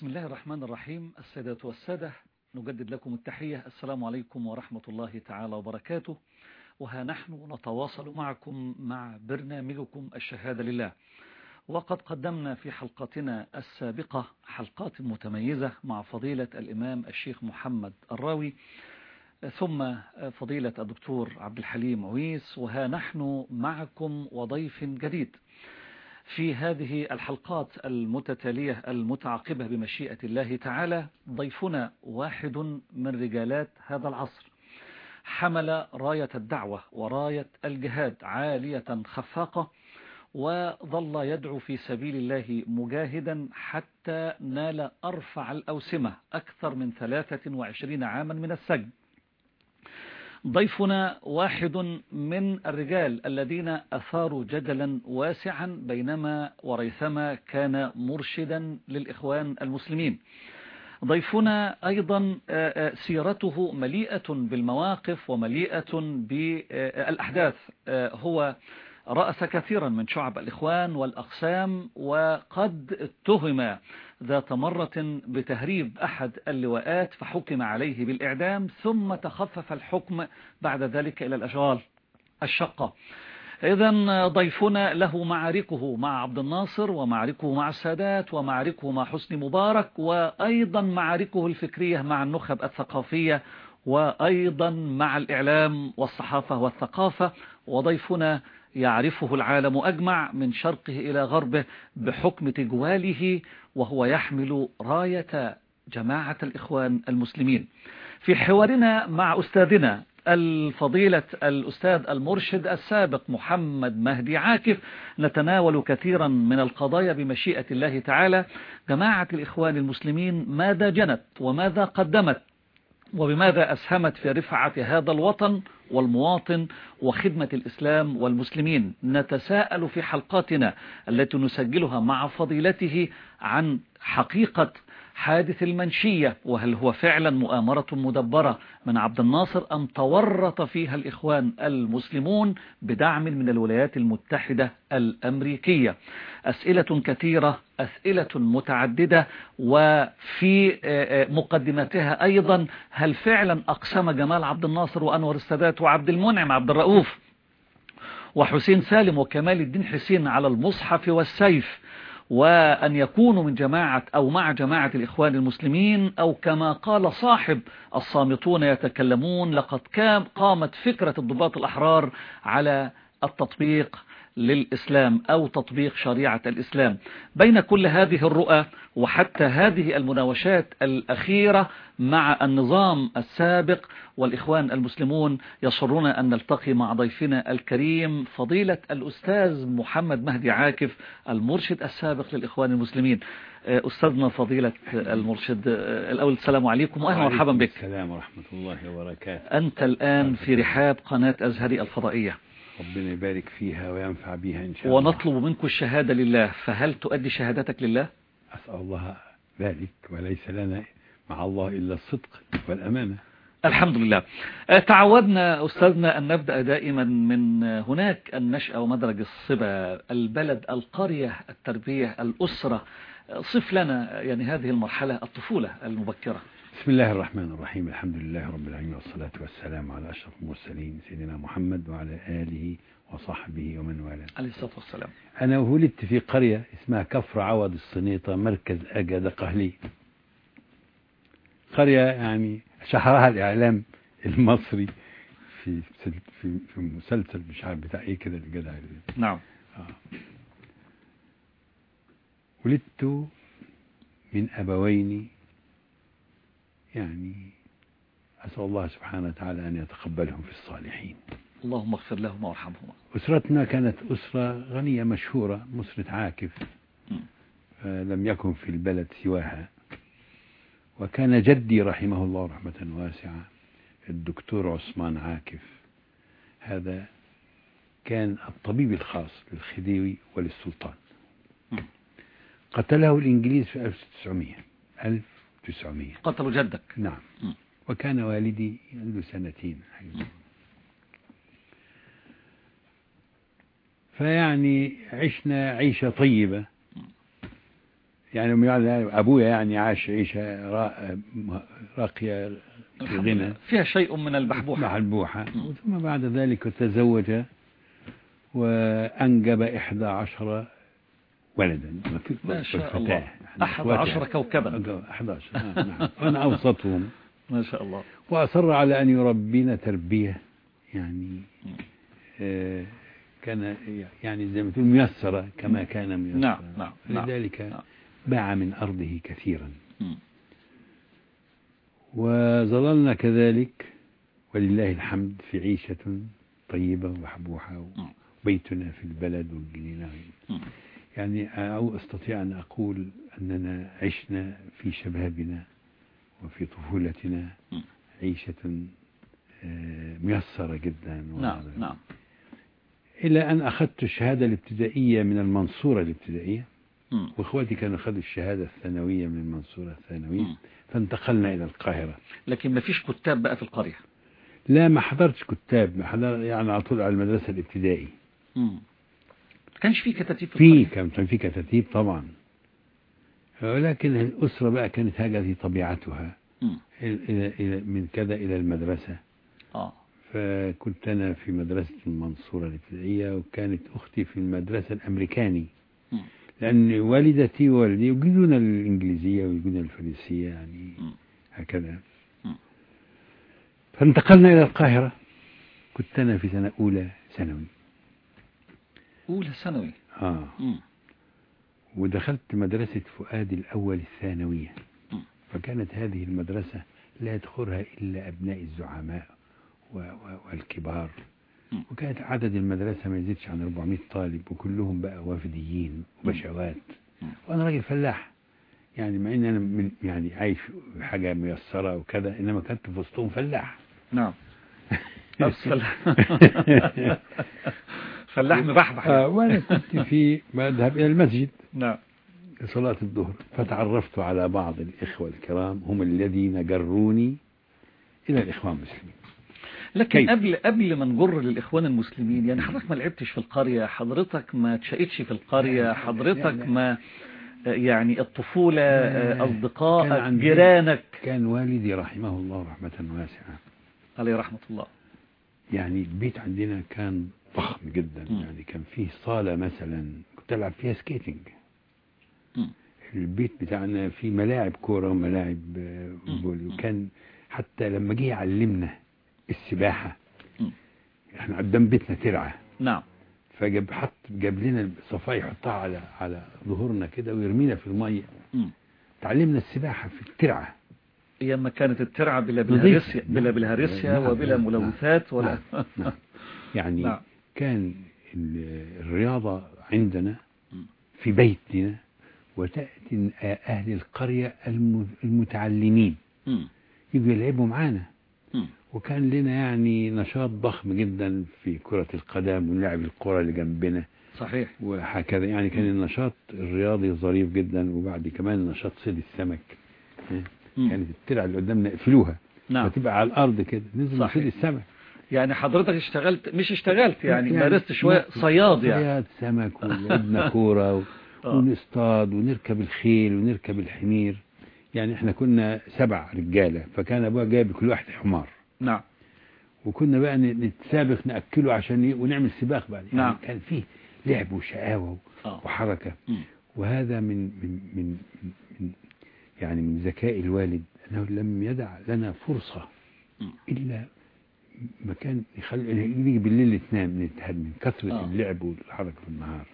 بسم الله الرحمن الرحيم السادة والسادة نجدد لكم التحية. السلام عليكم ورحمة الله تعالى وبركاته. وها نحن نتواصل معكم مع برنامجكم الشهادة لله. وقد قدمنا في حلقتنا السابقة حلقات متميزة مع فضيلة الإمام الشيخ محمد الراوي ثم فضيلة الدكتور عبد الحليم عويس. وها نحن معكم وضيف جديد. في هذه الحلقات المتتالية المتعاقبة بمشيئة الله تعالى ضيفنا واحد من رجالات هذا العصر. حمل راية الدعوة وراية الجهاد عالية خفاقة وظل يدعو في سبيل الله مجاهدا حتى نال أرفع الأوسمة أكثر من 23 عاما من السجن. ضيفنا واحد من الرجال الذين أثاروا جدلا واسعا بينما وريثما كان مرشدا للإخوان المسلمين. ضيفنا أيضا سيرته مليئة بالمواقف ومليئة بالأحداث. هو رأس كثيرا من شعب الإخوان والأقسام وقد اتهم ذات مرة بتهريب أحد اللواءات فحكم عليه بالإعدام ثم تخفف الحكم بعد ذلك إلى الأشغال الشقة إذا ضيفنا له معاركه مع عبد الناصر ومعاركه مع السادات ومعاركه مع حسني مبارك وأيضا معاركه الفكرية مع النخب الثقافية وأيضا مع الإعلام والصحافة والثقافة. وضيفنا يعرفه العالم أجمع من شرقه إلى غربه بحكم تجواله وهو يحمل راية جماعة الإخوان المسلمين. في حوارنا مع أستاذنا الفضيلة الأستاذ المرشد السابق محمد مهدي عاكف نتناول كثيرا من القضايا بمشيئة الله تعالى. جماعة الإخوان المسلمين ماذا جنت وماذا قدمت؟ وبماذا أسهمت في رفعة هذا الوطن والمواطن وخدمة الإسلام والمسلمين؟ نتساءل في حلقاتنا التي نسجلها مع فضيلته عن حقيقة حادث المنشية وهل هو فعلا مؤامرة مدبرة؟ من عبد الناصر أم تورط فيها الإخوان المسلمون بدعم من الولايات المتحدة الأمريكية؟ أسئلة كثيرة أسئلة متعددة وفي مقدمتها أيضا هل فعلا أقسم جمال عبد الناصر وأنور السادات وعبد المنعم عبد الرؤوف؟ وحسين سالم وكمال الدين حسين على المصحف والسيف. وأن يكونوا من جماعة أو مع جماعة الإخوان المسلمين أو كما قال صاحب الصامتون يتكلمون لقد قامت فكرة الضباط الأحرار على التطبيق للإسلام أو تطبيق شريعة الإسلام. بين كل هذه الرؤى وحتى هذه المناوشات الأخيرة مع النظام السابق والإخوان المسلمون يصرنا أن نلتقي مع ضيفنا الكريم فضيلة الأستاذ محمد مهدي عاكف المرشد السابق للإخوان المسلمين. أستاذنا فضيلة المرشد الأول السلام عليكم وأهلا مرحبا بك. السلام ورحمة الله وبركاته. أنت الآن في رحاب قناة أزهري الفضائية. ربنا يبارك فيها وينفع بها إن شاء الله. ونطلب منك الشهادة لله. فهل تؤدي شهادتك لله؟ أسأل الله ذلك وليس لنا مع الله إلا الصدق والأمانة. الحمد لله. تعودنا أستاذنا أن نبدأ دائما من هناك النشأة ومدرج الصبا البلد القرية التربية الأسرة. صف لنا يعني هذه المرحلة الطفولة المبكرة. بسم الله الرحمن الرحيم. الحمد لله رب العالمين والصلاة والسلام على أشرف المرسلين سيدنا محمد وعلى آله وصحبه ومن والاه. عليه الصلاة والسلام. أنا ولدت في قرية اسمها كفر عوض الصنيطة مركز أجد قهلي قرية يعني شهرها الإعلام المصري في في في مسلسل مش عارف بتاع إيه كده الجدع نعم. آه. ولدت من أبوين يعني أسأل الله سبحانه وتعالى أن يتقبلهم في الصالحين. اللهم اغفر لهم وارحمهما. أسرتنا كانت أسرة غنية مشهورة أسرة عاكف لم يكن في البلد سواها. وكان جدي رحمه الله رحمة واسعة الدكتور عثمان عاكف. هذا كان الطبيب الخاص للخديوي وللسلطان. قتله الإنجليز في 1900 1900 قتلوا جدك. نعم. وكان والدي عنده سنتين فيعني عشنا عيشة طيبة. يعني أبويا يعني عاش عيشة را- راقية في غنى. فيها شيء من البحبوحة. مم. ثم بعد ذلك تزوج وأنجب إحدى عشر ولدا. ما شاء. الله. أحد عشر. كوكبا. 11 نعم نعم. وأنا أوسطهم. ما شاء الله. وأصر على أن يربينا تربية يعني آه، كان يعني زي ما تقول ميسرة كما كان ميسرا نعم، نعم، نعم، لذلك نعم. باع من أرضه كثيرا. وظللنا كذلك ولله الحمد في عيشة طيبة ومحبوحة وبيتنا في البلد والجنينة. يعني أو أستطيع أن أقول أننا عشنا في شبابنا وفي طفولتنا. عيشة آه، ميسرة جدا. نعم نعم. إلى أن أخذت الشهادة الابتدائية من المنصورة الابتدائية. مم. وإخواتي كانوا أخذوا الشهادة الثانوية من المنصورة الثانوية. مم. فانتقلنا إلى القاهرة. لكن ما فيش كتاب بقى في القرية؟ لا ما حضرتش كتاب. ما حضر يعني على طول على المدرسة الابتدائي. مم. كانش في كتاتيب في كان في كتاتيب طبعا ولكن الأسرة بقى كانت هذه طبيعتها. إلى من كذا إلى المدرسة آه فكنت أنا في مدرسة المنصورة الابتدائية وكانت أختي في المدرسة الأمريكاني. لأن والدتي ووالدي يجيدون الإنجليزية ويجيدون الفرنسية يعني. هكذا. فانتقلنا إلى القاهرة كنت أنا في سنة أولى ثانوي أولى ثانوي. آه. ودخلت مدرسة فؤاد الأول الثانوية. فكانت هذه المدرسة لا يدخلها إلا أبناء الزعماء والكبار. وكانت عدد المدرسة ما يزيدش عن 400 طالب وكلهم بقى وفديين وبشوات. وأنا راجل فلاح. يعني مع إن أنا من يعني عايش في حاجة ميسرة وكذا إنما كنت في وسطهم فلاح. نعم. بس فلاح فلاح مبحبح آه وأنا كنت في بذهب إلى المسجد. نعم. لصلاة الظهر. فتعرفت على بعض الإخوة الكرام هم الذين جروني إلى الإخوان المسلمين. لكن كيف؟ قبل قبل ما نجر للاخوان المسلمين يعني حضرتك ما لعبتش في القرية حضرتك ما تشقتش في القرية لا، حضرتك لا. ما يعني الطفولة لا، آه، عندي- جيرانك. كان والدي رحمه الله رحمة واسعة. عليه رحمة الله. يعني البيت عندنا كان ضخم جدا. يعني كان فيه صالة مثلا كنت ألعب فيها skating. البيت بتاعنا فيه ملاعب كورة وملاعب آه، مم. volley وكان حتى لما جه يعلمنا السباحة. إحنا قدام بيتنا ترعة نعم فجاب حط جاب لنا الصفاية يحطها على على ظهورنا كده ويرمينا في المية مم. تعلمنا السباحة في الترعة أيام ما كانت الترعة بلا. بالهرسيا بلا نعم. بالهرسيا نعم. وبلا نعم. ملوثات ولا نعم. نعم. يعني نعم. كان ال- الرياضة عندنا. في بيتنا وتأتي أهل القرية الم- المتعلمين. يجوا يلعبوا معانا. وكان لنا يعني نشاط ضخم جدا في كرة القدم ونلعب الكرة اللي جنبنا صحيح وهكذا يعني كان النشاط الرياضي ظريف جدا وبعد كمان نشاط صيد السمك مم. كانت الترعة اللي قدامنا يقفلوها نعم وتبقى على الأرض كده ننزل. نصيد السمك يعني حضرتك اشتغلت مش اشتغلت يعني, يعني مارست شوية صياد يعني صياد سمك ولعبنا كورة و... آه. ونصطاد ونركب الخيل ونركب الحمير يعني إحنا كنا سبع رجالة فكان ابوها جايب كل واحد حمار نعم وكنا بقى نتسابق نأكله عشان. ونعمل سباق بقى يعني نعم. كان فيه لعب وشقاوة آه وحركة مم. وهذا من من من يعني من ذكاء الوالد أنه لم يدع لنا فرصة. إلا مكان يخلي يجي بالليل تنام من التهد- من كثرة آه. اللعب والحركة في النهار.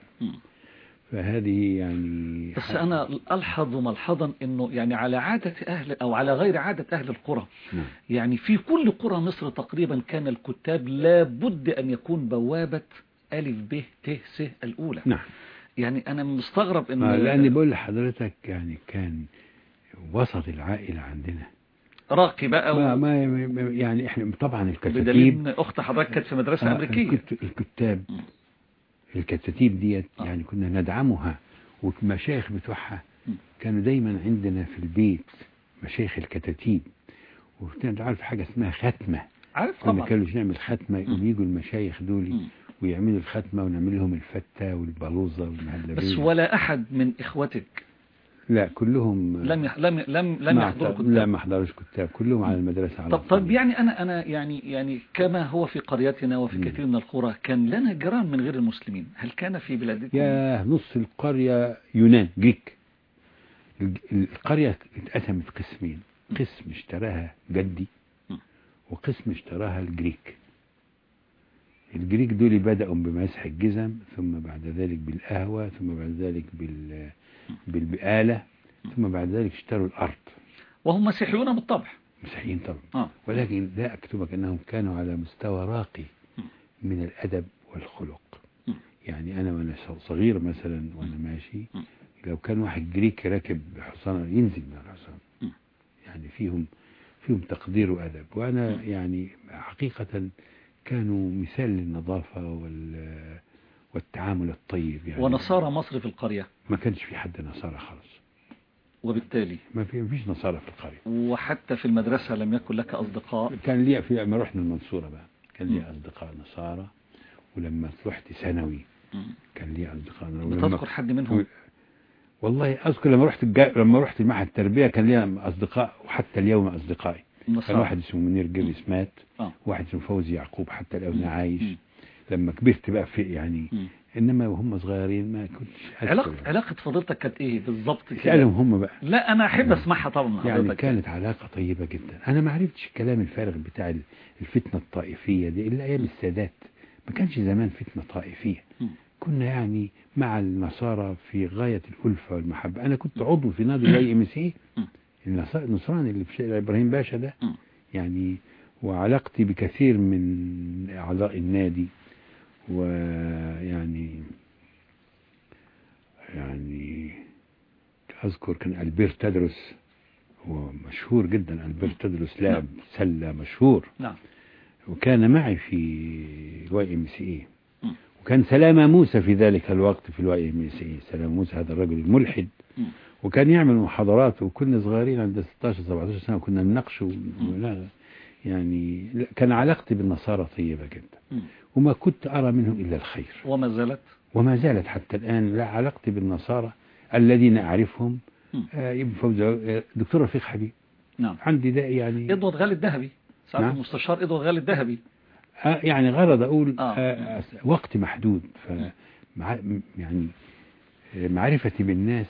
فهذه يعني بس حاجة- أنا ألحظ ملحظا أنه يعني على عادة أهل أو على غير عادة أهل القرى نعم. يعني في كل قرى مصر تقريبا كان الكتاب لابد أن يكون بوابة ألف ب ت س الأولى نعم يعني أنا مستغرب أن آه، لأني بقول لحضرتك يعني كان وسط العائلة عندنا راقي بقى ما, و... ما يعني إحنا طبعا الكتاتيب أخت حضرتك كانت في مدرسة آه، أمريكية الكت- الكتاب. الكتاتيب ديت آه. يعني كنا ندعمها والمشايخ بتوعها. كانوا دايما عندنا في البيت مشايخ الكتاتيب وكنا عارف حاجة اسمها ختمة عارف كنا طبعا كانوا نعمل ختمة. يجوا المشايخ دول مم. ويعملوا الختمة ونعمل لهم الفتة والبلوزة والمهلبية بس ولا أحد من إخوتك لا كلهم لم يح... لم لم لم يحضروا كتاب لا ما حضروش كتاب كلهم على المدرسة على طب. طب يعني أنا أنا يعني يعني كما هو في قريتنا وفي. كثير من القرى كان لنا جيران من غير المسلمين هل كان في بلادكم يا نص القرية يونان جريك القرية اتقسمت قسمين قسم اشتراها جدي. وقسم اشتراها الجريك الجريك دول بدأوا بمسح الجزم ثم بعد ذلك بالقهوة ثم بعد ذلك بال بالبقالة ثم بعد ذلك اشتروا الأرض وهم مسيحيون بالطبع مسيحيين طبعا آه ولكن لا أكتبك أنهم كانوا على مستوى راقي. من الأدب والخلق. يعني أنا وأنا صغير مثلا وأنا ماشي. لو كان واحد جريك راكب حصان ينزل من الحصان. يعني فيهم فيهم تقدير وأدب وأنا. يعني حقيقة كانوا مثال للنظافة وال والتعامل الطيب يعني ونصارى مصر في القرية ما كانش في حد نصارى خالص وبالتالي ما في فيش نصارى في القرية وحتى في المدرسة لم يكن لك أصدقاء كان لي في لما رحنا المنصورة بقى كان لي. أصدقاء نصارى ولما رحت ثانوي. كان لي أصدقاء بتذكر حد منهم والله أذكر لما رحت الجا... لما رحت معهد التربية كان لي أصدقاء وحتى اليوم أصدقائي كان نصارى واحد اسمه منير جريس مات آه. واحد اسمه فوزي يعقوب حتى الآن. عايش مم. لما كبرت بقى في يعني مم. إنما وهم صغيرين ما كنتش علاقة يعني. علاقة فضيلتك كانت إيه بالضبط كده اسألهم هم بقى لا أنا أحب أسمعها طبعا من يعني. كانت علاقة طيبة جدا أنا ما عرفتش الكلام الفارغ بتاع الفتنة الطائفية دي إلا أيام السادات ما كانش زمان فتنة طائفية. كنا يعني مع النصارى في غاية الألفة والمحبة أنا كنت عضو في نادي ال YMCA مم. النصراني اللي في شارع إبراهيم باشا ده. يعني وعلاقتي بكثير من أعضاء النادي ويعني يعني أذكر كان ألبير تادرس هو مشهور جدا ألبير تادرس لاعب سلة مشهور. نعم. وكان معي في ال YMCA. وكان سلامة موسى في ذلك الوقت في ال YMCA. سلامة موسى هذا الرجل الملحد. وكان يعمل محاضرات وكنا صغيرين عند 16 17 سنة وكنا نناقش ولا يعني كان علاقتي بالنصارى طيبة جدا. وما كنت أرى منهم إلا الخير. وما زالت؟ وما زالت حتى الآن لا علاقتي بالنصارى الذين أعرفهم. آه، آه، دكتور رفيق حبيب. نعم. عندي ده يعني. إدوارد غالي الذهبي. سعادة نعم. المستشار إدوارد غالي الذهبي. آه، يعني غرض أقول آه. آه، وقت محدود. فمع يعني آه، معرفتي بالناس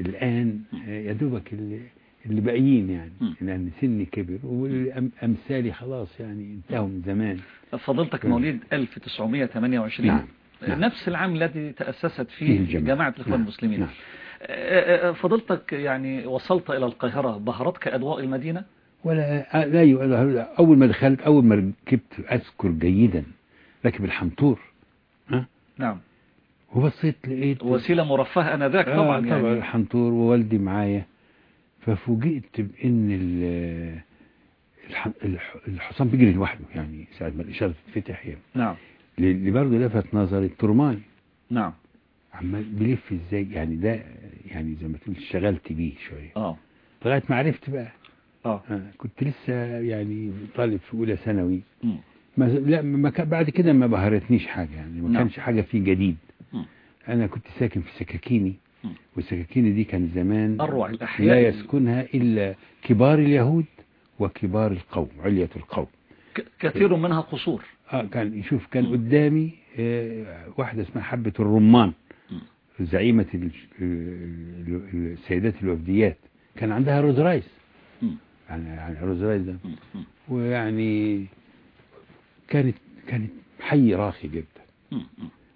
الآن آه، يا دوبك اللي اللي باقيين يعني. لأن سني كبر وأمثالي خلاص يعني انتهوا من زمان فضلتك. مواليد 1928 نعم. نعم. نفس العام الذي تأسست فيه الجماعة. جماعة الإخوان نعم. المسلمين نعم. آه، آه، فضلتك يعني وصلت إلى القاهرة بهرتك أضواء المدينة ولا لا أول ما دخلت أول ما ركبت أذكر جيدا راكب الحنطور ها نعم وبصيت لقيت وسيلة مرفهة أنذاك آه، طبعا طبعا يعني الحنطور ووالدي معايا ففوجئت بإن ال- الح- الح- الحصان بيجري لوحده يعني ساعة ما الإشارة تتفتح يعني. نعم. اللي برضه لفت نظري الترماي. نعم. عمال بيلف إزاي؟ يعني ده يعني زي ما تقول اشتغلت بيه شوية. آه. لغاية ما عرفت بقى. آه. آه، كنت لسه يعني طالب في أولى ثانوي. ما لا ما بعد كده ما بهرتنيش حاجة يعني. ما نعم. كانش حاجة فيه جديد. مم. أنا كنت ساكن في سكاكيني. مم. والسكاكيني دي كان زمان لا يسكنها إلا كبار اليهود وكبار القوم علية القوم كثير منها قصور آه كان يشوف كان. قدامي آه واحدة اسمها حبة الرمان. زعيمة ال- ال- ال- السيدات الوفديات كان عندها روز رايس. يعني يعني روز رايس ده. ويعني كانت كانت حي راقي جدا.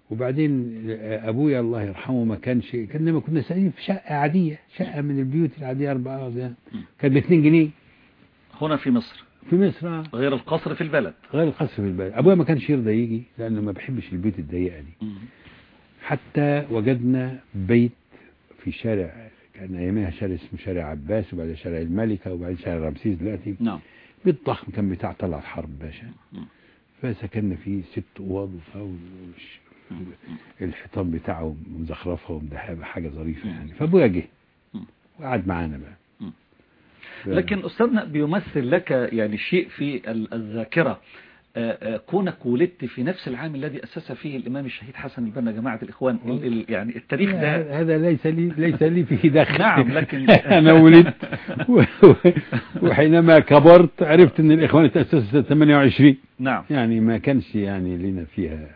وبعدين أبويا الله يرحمه ما كانش كان لما كنا ساكنين في شقة عادية شقة من البيوت العادية أربعة ده كان ب 2 جنيه. هنا في مصر. في مصر آه. غير القصر في البلد. غير القصر في البلد. أبويا ما كانش يرضى يجي لأنه ما بيحبش البيوت الضيقة دي. حتى وجدنا بيت في شارع كان أيامها شارع اسمه شارع عباس وبعدين شارع الملكة وبعدين شارع رمسيس دلوقتي. نعم. بيت ضخم كان بتاع طلعت حرب باشا. فسكننا فيه ست أوض وفوق الحيطان بتاعه مزخرفة ومدهبه حاجة ظريفة يعني. فأبويا جه. وقعد معانا بقى. لكن أستاذنا بيمثل لك يعني شيء في ال- الذاكرة. آه، كونك ولدت في نفس العام الذي أسس فيه الإمام الشهيد حسن البنا جماعة الإخوان ال- ال- يعني التاريخ ده هذا ليس لي ليس لي فيه دخل نعم، لكن- أنا ولدت. وحينما كبرت عرفت أن الإخوان سنة 28 نعم. يعني ما كانش يعني لنا فيها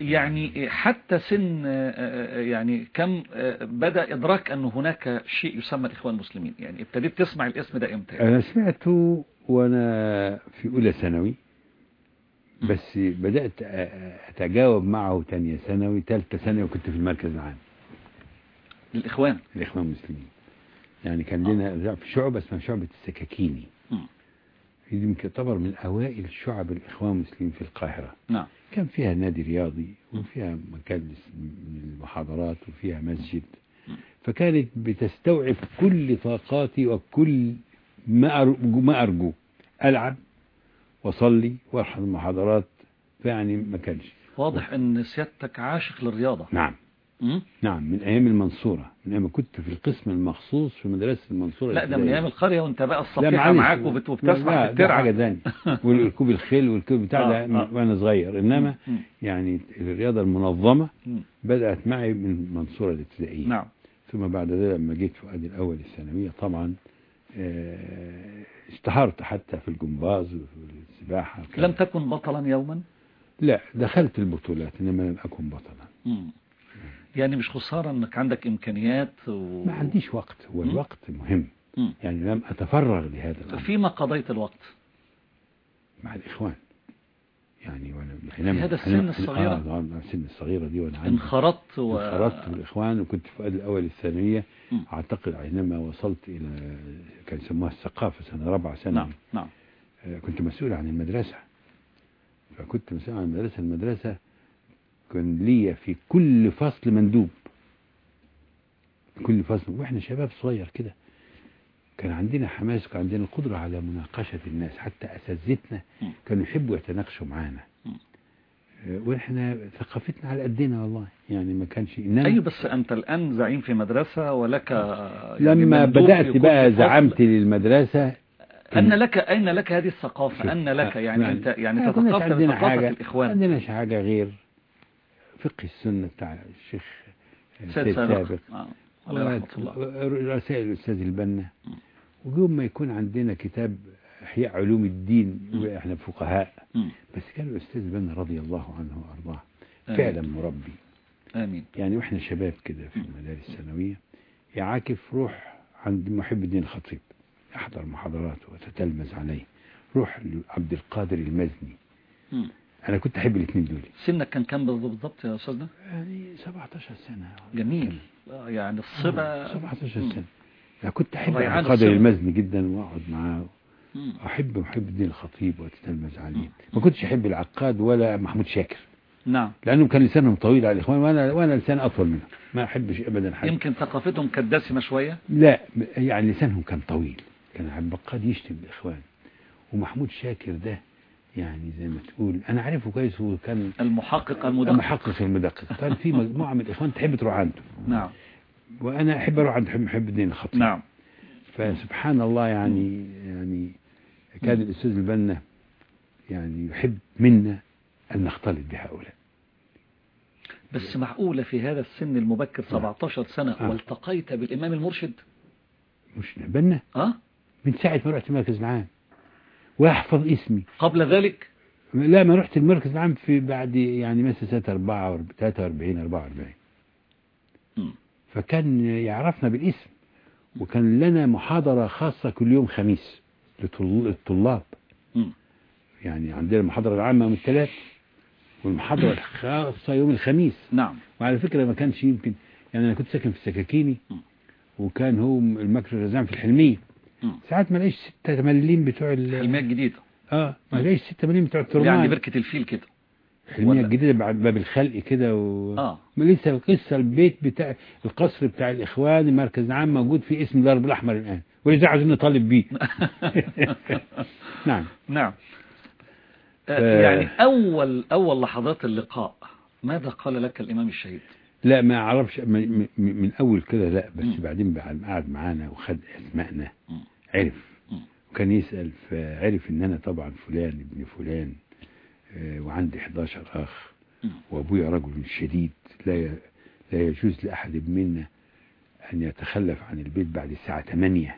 يعني حتى سن آه، يعني كم آه، بدأ إدراك أن هناك شيء يسمى الإخوان المسلمين. يعني ابتديت تسمع الاسم ده إمتى؟ أنا سمعته وأنا في أولى ثانوي بس بدأت أتجاوب معه تانية ثانوي ثالثة ثانوي وكنت في المركز العام. الإخوان؟ الإخوان المسلمين. يعني كان لنا في شعبة اسمها شعبة السكاكيني. يمكن تعتبر من أوائل شعب الإخوان المسلمين في القاهرة. نعم. كان فيها نادي رياضي وفيها مجالس من المحاضرات وفيها مسجد. فكانت بتستوعب كل طاقاتي وكل ما أرجو, ما أرجو. ألعب وأصلي وأحضر المحاضرات فيعني ما كانش. واضح أن سيادتك عاشق للرياضة. نعم؟ نعم من أيام المنصورة من أيام كنت في القسم المخصوص في مدرسة المنصورة لا ده من. أيام القرية وأنت بقى الصفيحة. معاك وبت- وبتسمع في حاجة ثانية والركوب الخيل والركوب بتاع آه، ده آه. وأنا صغير إنما مم. يعني الرياضة المنظمة مم. بدأت معي من المنصورة الابتدائية نعم ثم بعد ذلك لما جيت فؤاد الأول الثانوية طبعا آه، اشتهرت حتى في الجمباز وفي السباحة لم تكن بطلا يوما لا دخلت البطولات إنما لم أكن بطلا مم. يعني مش خسارة أنك عندك إمكانيات و... ما عنديش وقت هو مم. الوقت مهم. مم. يعني لم أتفرغ لهذا الأمر. فيما قضيت الوقت؟ مع الإخوان. يعني وأنا في هذا السن الصغيرة؟ آه السن الصغيرة دي عندي. انخرطت و... انخرطت بالإخوان وكنت في الأول الثانوية. مم. أعتقد حينما وصلت إلى كان يسموها الثقافة سنة رابعة سنة نعم نعم. آه، كنت مسؤول عن المدرسة. فكنت مسؤول عن المدرسة المدرسة كان ليا في كل فصل مندوب. كل فصل. وإحنا شباب صغير كده. كان عندنا حماس وكان عندنا القدرة على مناقشة الناس. حتى أساتذتنا. كانوا يحبوا يتناقشوا معانا. آه، وإحنا ثقافتنا على قدنا والله. يعني ما كانش إنما أيوة بس أنت الآن زعيم في مدرسة ولك يعني لما بدأت في بقى. زعمت للمدرسة أن لك أين لك هذه الثقافة؟ أن لك شوف، يعني آه، أنت يعني عندنا بثقافة حاجة الإخوان. عندناش حاجة غير فقه السنة بتاع الشيخ سيد سابق آه. الله رسائل الأستاذ البنا. ويوم ما يكون عندنا كتاب إحياء علوم الدين. وإحنا فقهاء. بس كان الأستاذ البنا رضي الله عنه وأرضاه. فعلا مربي آمين يعني وإحنا شباب كده في المدارس الثانوية يعاكف روح عند محب الدين الخطيب يحضر محاضراته وتتلمذ عليه روح لعبد القادر المزني أنا كنت أحب الاثنين دول. سنك كان كم بالضبط يا أستاذنا؟ يعني 17 سنة. جميل. آه، يعني الصبا 17 مم. سنة. أنا كنت القادر الصبا. المزني جدا وأقعد معاه. أحب محب الدين الخطيب وأتتلمذ عليه. ما كنتش أحب العقاد ولا محمود شاكر. نعم. لأنهم كان لسانهم طويل على الإخوان وأنا وأنا لسان أطول منهم. ما أحبش أبدا حد. يمكن ثقافتهم كانت دسمة شوية؟ لا يعني لسانهم كان طويل. كان عبد البقاد يشتم الإخوان ومحمود شاكر ده يعني زي ما تقول أنا عارفه كويس هو كان المحقق المدقق. المحقق المدقق. كان في مجموعة من الإخوان تحب تروح عنده. نعم. وأنا أحب أروح عند محب الدين الخطيب. نعم. فسبحان الله يعني يعني كان الأستاذ البنا يعني يحب منا أن نختلط بهؤلاء. بس معقولة في هذا السن المبكر 17 سنة آه. والتقيت بالإمام المرشد؟ مش بنا؟ أه؟ من ساعة ما رحت المركز العام. وأحفظ اسمي قبل ذلك لا ما رحت المركز العام في بعد يعني مثلا سنة 44 43 44 مم. فكان يعرفنا بالاسم وكان لنا محاضرة خاصة كل يوم خميس لطل- للطلاب. يعني عندنا المحاضرة العامة يوم الثلاث والمحاضرة الخاصة يوم الخميس نعم وعلى فكرة ما كانش يمكن يعني أنا كنت ساكن في السكاكيني. وكان هو المكر الرزان في الحلمية. ساعات ما لاقيش ستة مليم بتوع ال حلمية جديدة. آه ما لاقيش ستة مليم بتوع الترمان يعني بركة الفيل كده. الحلمية الجديدة بعد باب الخلق كده و... آه. ما لسه القصة البيت بتاع القصر بتاع الإخوان المركز العام موجود في اسم الدرب الأحمر الآن. ولذا عايزين نطالب بيه. نعم. نعم. ف- آه، يعني أول أول لحظات اللقاء ماذا قال لك الإمام الشهيد؟ لا ما أعرفش من, أول كده لا بس. بعدين بعد ما قعد معانا وخد اسمائنا مم. عرف. وكان يسأل فعرف إن أنا طبعا فلان ابن فلان وعندي 11 أخ مم. وأبويا رجل شديد لا لا يجوز لأحد منا أن يتخلف عن البيت بعد الساعة 8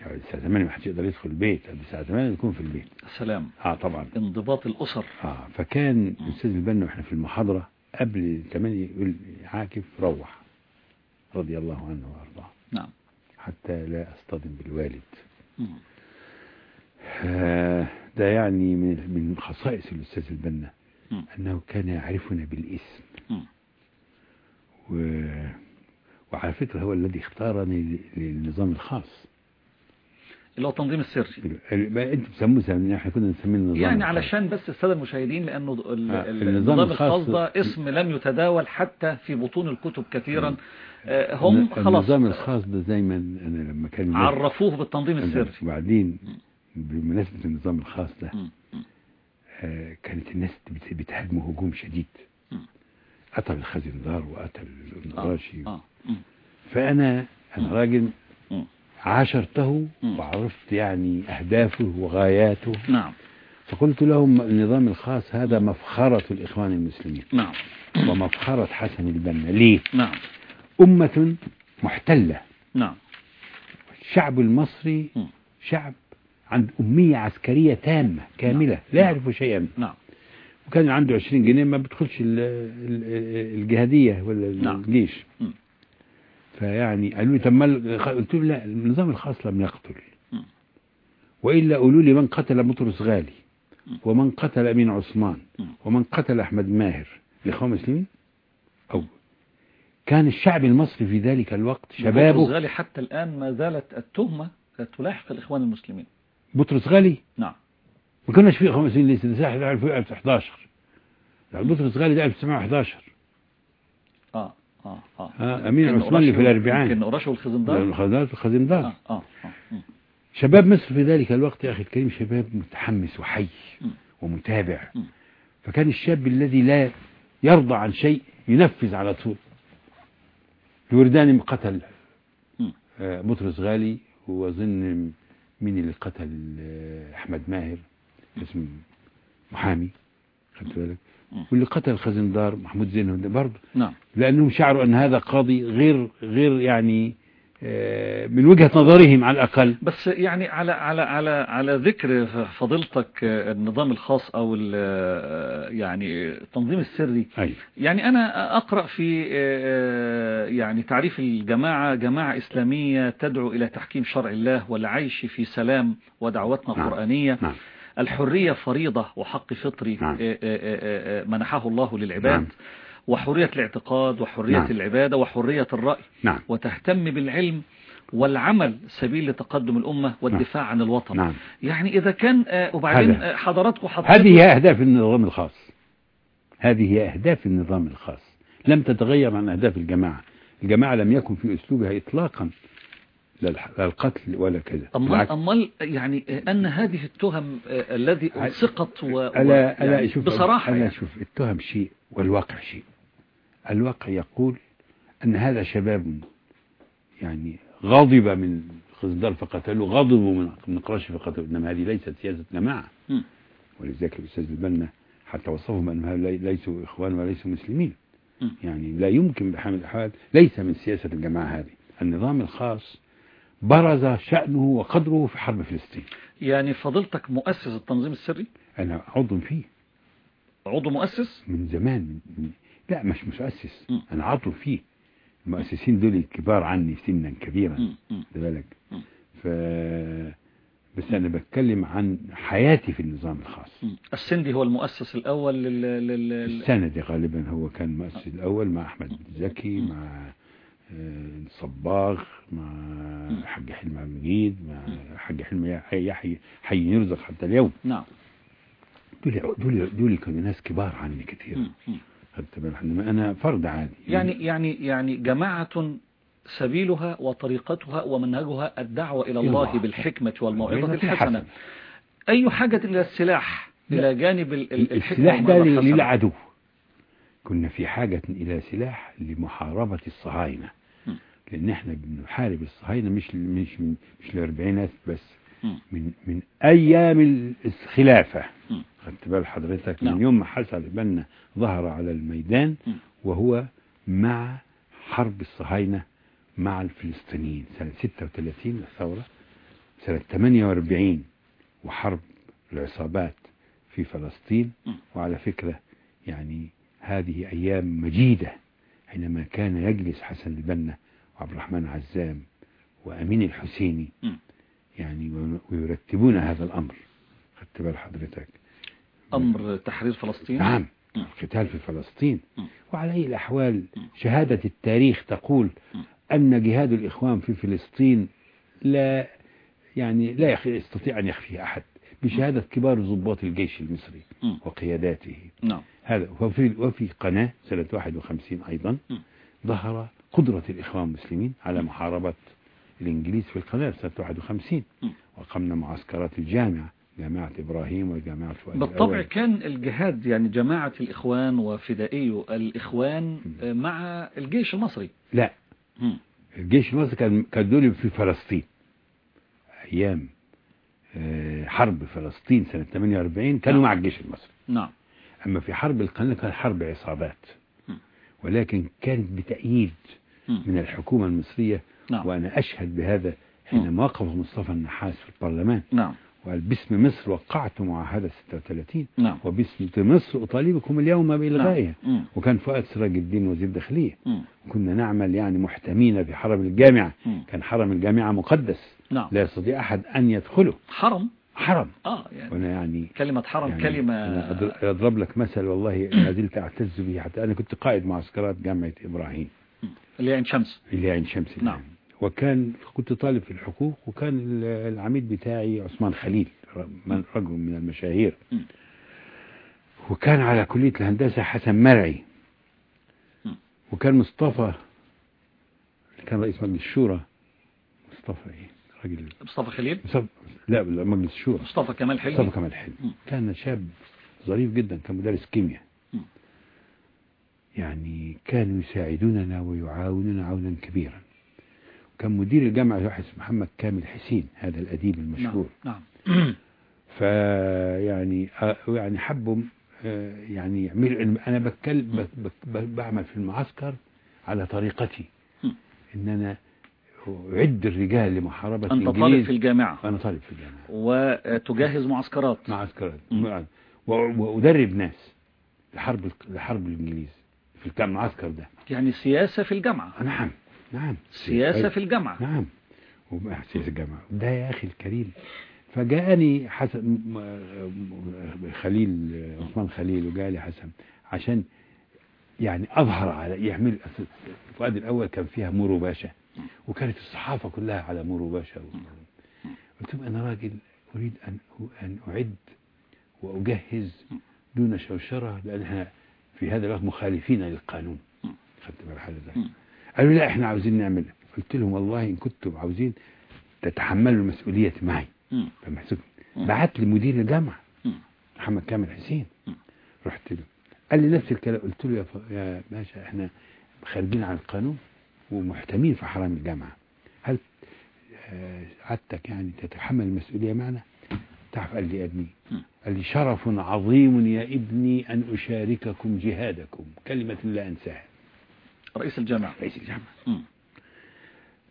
يعني الساعة 8 ما حدش يقدر يدخل البيت قبل الساعة 8 يكون في البيت. سلام آه طبعا. انضباط الأسر. آه فكان الأستاذ البنا وإحنا في المحاضرة قبل 8 يقول عاكف روح. رضي الله عنه وأرضاه. نعم. حتى لا أصطدم بالوالد. آه، ده يعني من خصائص الأستاذ البنا. أنه كان يعرفنا بالاسم. و... وعلى فكرة هو الذي اختارني للنظام الخاص اللي هو التنظيم السري ال- ما أنتوا بتسموه زمان إحنا كنا نسميه النظام يعني. علشان بس السادة المشاهدين لأنه ال- آه، ال- النظام الخاص- ده اسم لم يتداول حتى في بطون الكتب كثيرا آه، هم خلاص النظام الخاص ده دايما أنا لما كان عرفوه بالتنظيم السري وبعدين بمناسبة النظام الخاص ده. آه، كانت الناس بت- بتهاجمه هجوم شديد. قتل الخزندار وقتل. النقاشي. مم. فأنا أنا راجل. عاشرته. وعرفت يعني أهدافه وغاياته نعم فقلت لهم النظام الخاص هذا مفخرة الإخوان المسلمين نعم ومفخرة حسن البنا ليه؟ نعم أمة محتلة نعم الشعب المصري مم. شعب عند أمية عسكرية تامة كاملة لا نعم. يعرف شيئا نعم وكان عنده 20 جنيه ما ال- الجهادية ولا نعم. الجيش مم. فيعني قالوا لي طب ما قلت له لا النظام الخاص لم يقتل. وإلا قولوا لي من قتل بطرس غالي. ومن قتل أمين عثمان. ومن قتل أحمد ماهر. الإخوان المسلمين أو. كان الشعب المصري في ذلك الوقت بطرس شبابه. غالي حتى الآن ما زالت التهمة تلاحق الإخوان المسلمين. بطرس غالي نعم. ما كناش في إخوان مسلمين لسه ده ساحل ده 2011 يعني بطرس غالي ده 1911 آه. آه آه آه، أمين يمكن عثمان اللي في الأربعين. يمكن قرشه والخزندار الخزندار الخزندار آه آه آه. شباب مصر في ذلك الوقت يا أخي الكريم شباب متحمس وحي. ومتابع. فكان الشاب الذي لا يرضى عن شيء ينفذ على طول الورداني قتل مم. آه، بطرس غالي وأظن مين اللي قتل آه، أحمد ماهر اسمه محامي خدت بالك. واللي قتل الخزندار محمود زين برضه. نعم. لأنهم شعروا أن هذا قاضي غير غير يعني آه، من وجهة نظرهم على الأقل. بس يعني على على على على ذكر فضيلتك النظام الخاص أو ال- يعني التنظيم السري. أيوة. يعني أنا أقرأ في آه، يعني تعريف الجماعة جماعة إسلامية تدعو إلى تحكيم شرع الله والعيش في سلام ودعوتنا نعم. نعم. الحرية فريضة وحق فطري نعم. آه، آه، آه، منحه الله للعباد نعم. وحرية الاعتقاد وحرية نعم. العبادة وحرية الرأي. نعم. وتهتم بالعلم والعمل سبيل لتقدم الأمة والدفاع عن الوطن. نعم. يعني إذا كان وبعدين حضراتكم هذه هي أهداف النظام الخاص. هذه هي أهداف النظام الخاص. لم تتغير عن أهداف الجماعة. الجماعة لم يكن في أسلوبها إطلاقا. لا القتل ولا كذا أمال. أمال يعني أن هذه التهم آه، الذي ألصقت و... ألا ألا يعني شوف بصراحة ألا يعني. شوف التهم شيء والواقع شيء الواقع يقول أن هذا شباب يعني غضب من خزدار فقتلوا غضبوا من نقراش فقتلوا إنما هذه ليست سياسة جماعة. ولذلك الأستاذ البنا حتى وصفهم أن هؤلاء ليسوا إخوان وليسوا مسلمين. يعني لا يمكن بحال من الأحوال ليس من سياسة الجماعة هذه النظام الخاص برز شأنه وقدره في حرب فلسطين. يعني فضيلتك مؤسس التنظيم السري؟ أنا عضو فيه. عضو مؤسس؟ من زمان. من لا مش مؤسس. أنا عضو فيه. المؤسسين دول كبار عني سنا كبيرا. بالك. ف بس أنا بتكلم عن حياتي في النصام الخاص. السندي هو المؤسس الأول لل... لل... السندي غالبا هو كان المؤسس الأول مع أحمد زكي. مع آه، صباغ مع حاج حلمي عبد المجيد مع حاج حلمي يحيى حي يرزق حتى اليوم نعم دول دول دول كانوا ناس كبار عني كثير. خدت بالك أنا فرد عادي يعني يعني يعني جماعة سبيلها وطريقتها ومنهجها الدعوة إلى الله. بالحكمة والموعظة موعظة الحسنة. أي حاجة إلى السلاح لا. إلى جانب ال- ال- الحكمة السلاح ده. للعدو كنا في حاجة إلى سلاح لمحاربة الصهاينة. لأن إحنا بنحارب الصهاينة مش مش مش الأربعينات بس. من من أيام الخلافة. خدت بال حضرتك نعم. من يوم ما حسن البنا ظهر على الميدان. وهو مع حرب الصهاينة مع الفلسطينيين سنة 36 الثورة سنة 48 وحرب العصابات في فلسطين. وعلى فكرة يعني هذه أيام مجيدة حينما كان يجلس حسن البنا وعبد الرحمن عزام وأمين الحسيني. يعني ويرتبون هذا الأمر خدت بال حضرتك أمر تحرير فلسطين نعم. القتال في فلسطين. وعلى أي الأحوال. شهادة التاريخ تقول. أن جهاد الإخوان في فلسطين لا يعني لا يستطيع أن يخفيه أحد بشهادة كبار ضباط الجيش المصري. وقياداته نعم هذا وفي وفي قناة سنة 51 أيضا. ظهر قدرة الإخوان المسلمين على محاربة الإنجليز في القناة سنة 51 م. وقمنا معسكرات الجامعة جامعة إبراهيم وجامعة فؤاد بالطبع الأول. كان الجهاد يعني جماعة الإخوان وفدائي الإخوان آه، مع الجيش المصري لا م. الجيش المصري كان كان دول في فلسطين أيام آه، حرب فلسطين سنة 48 كانوا نعم. مع الجيش المصري نعم أما في حرب القناة كان حرب عصابات. ولكن كانت بتأييد. من الحكومة المصرية نعم. وأنا أشهد بهذا حينما وقف مصطفى النحاس في البرلمان. نعم. وقال باسم مصر وقعت معاهدة 36 نعم. وباسم مصر أطالبكم اليوم بإلغائها نعم. وكان فؤاد سراج الدين وزير داخلية. م. كنا نعمل يعني محتمين في حرم الجامعة. م. كان حرم الجامعة مقدس. نعم. لا يستطيع أحد أن يدخله. حرم؟ حرم. آه يعني يعني كلمة حرم يعني كلمة أضرب لك مثل والله ما زلت أعتز به حتى. أنا كنت قائد معسكرات جامعة إبراهيم. اللي عين شمس اللي عين شمس. نعم. وكان كنت طالب في الحقوق وكان ال- العميد بتاعي عثمان خليل رجل من المشاهير. وكان على كلية الهندسة حسن مرعي. وكان مصطفى كان رئيس مجلس الشورى مصطفى إيه راجل مصطفى خليل مصطفى لا مجلس الشورى مصطفى كمال حلمي مصطفى كمال حلمي. كان شاب ظريف جدا كان مدرس كيمياء. يعني كانوا يساعدوننا ويعاوننا عونا كبيرا. كان مدير الجامعة واحد محمد كامل حسين هذا الأديب المشهور. نعم نعم. فيعني يعني حبوا آه، يعني يعمل أنا بتكلم بعمل في المعسكر على طريقتي. م. إن أنا أعد الرجال لمحاربة أنت طالب في الجامعة. أنا طالب في الجامعة. وتجهز معسكرات. معسكرات. م. و- وأدرب ناس لحرب لحرب الإنجليز. في الكام معسكر ده. يعني سياسة في الجامعة. نعم نعم. سياسة في الجامعة. نعم. سياسة الجامعة. ده يا أخي الكريم. فجاءني حسن خليل عثمان خليل وجاء لي حسن عشان يعني أظهر على يعمل فؤاد الأول كان فيها مورو باشا وكانت الصحافة كلها على مورو باشا قلت له أنا راجل أريد أن أن أعد وأجهز دون شوشرة لأن إحنا في هذا الوقت مخالفين للقانون. خدت بال حضرتك م. قالوا لا إحنا عاوزين نعمل. قلت لهم والله إن كنتم عاوزين تتحملوا المسؤولية معي. فمحسوب. بعت لي مدير الجامعة. م. محمد كامل حسين. رحت له. قال لي نفس الكلام. قلت له يا, ف... يا باشا إحنا خارجين عن القانون ومحتمين في حرم الجامعة. هل آه، عادتك يعني تتحمل المسؤولية معنا؟ تعرف قال لي يا ابني. قال لي شرف عظيم يا ابني أن أشارككم جهادكم كلمة لا أنساها رئيس الجامعة رئيس الجامعة.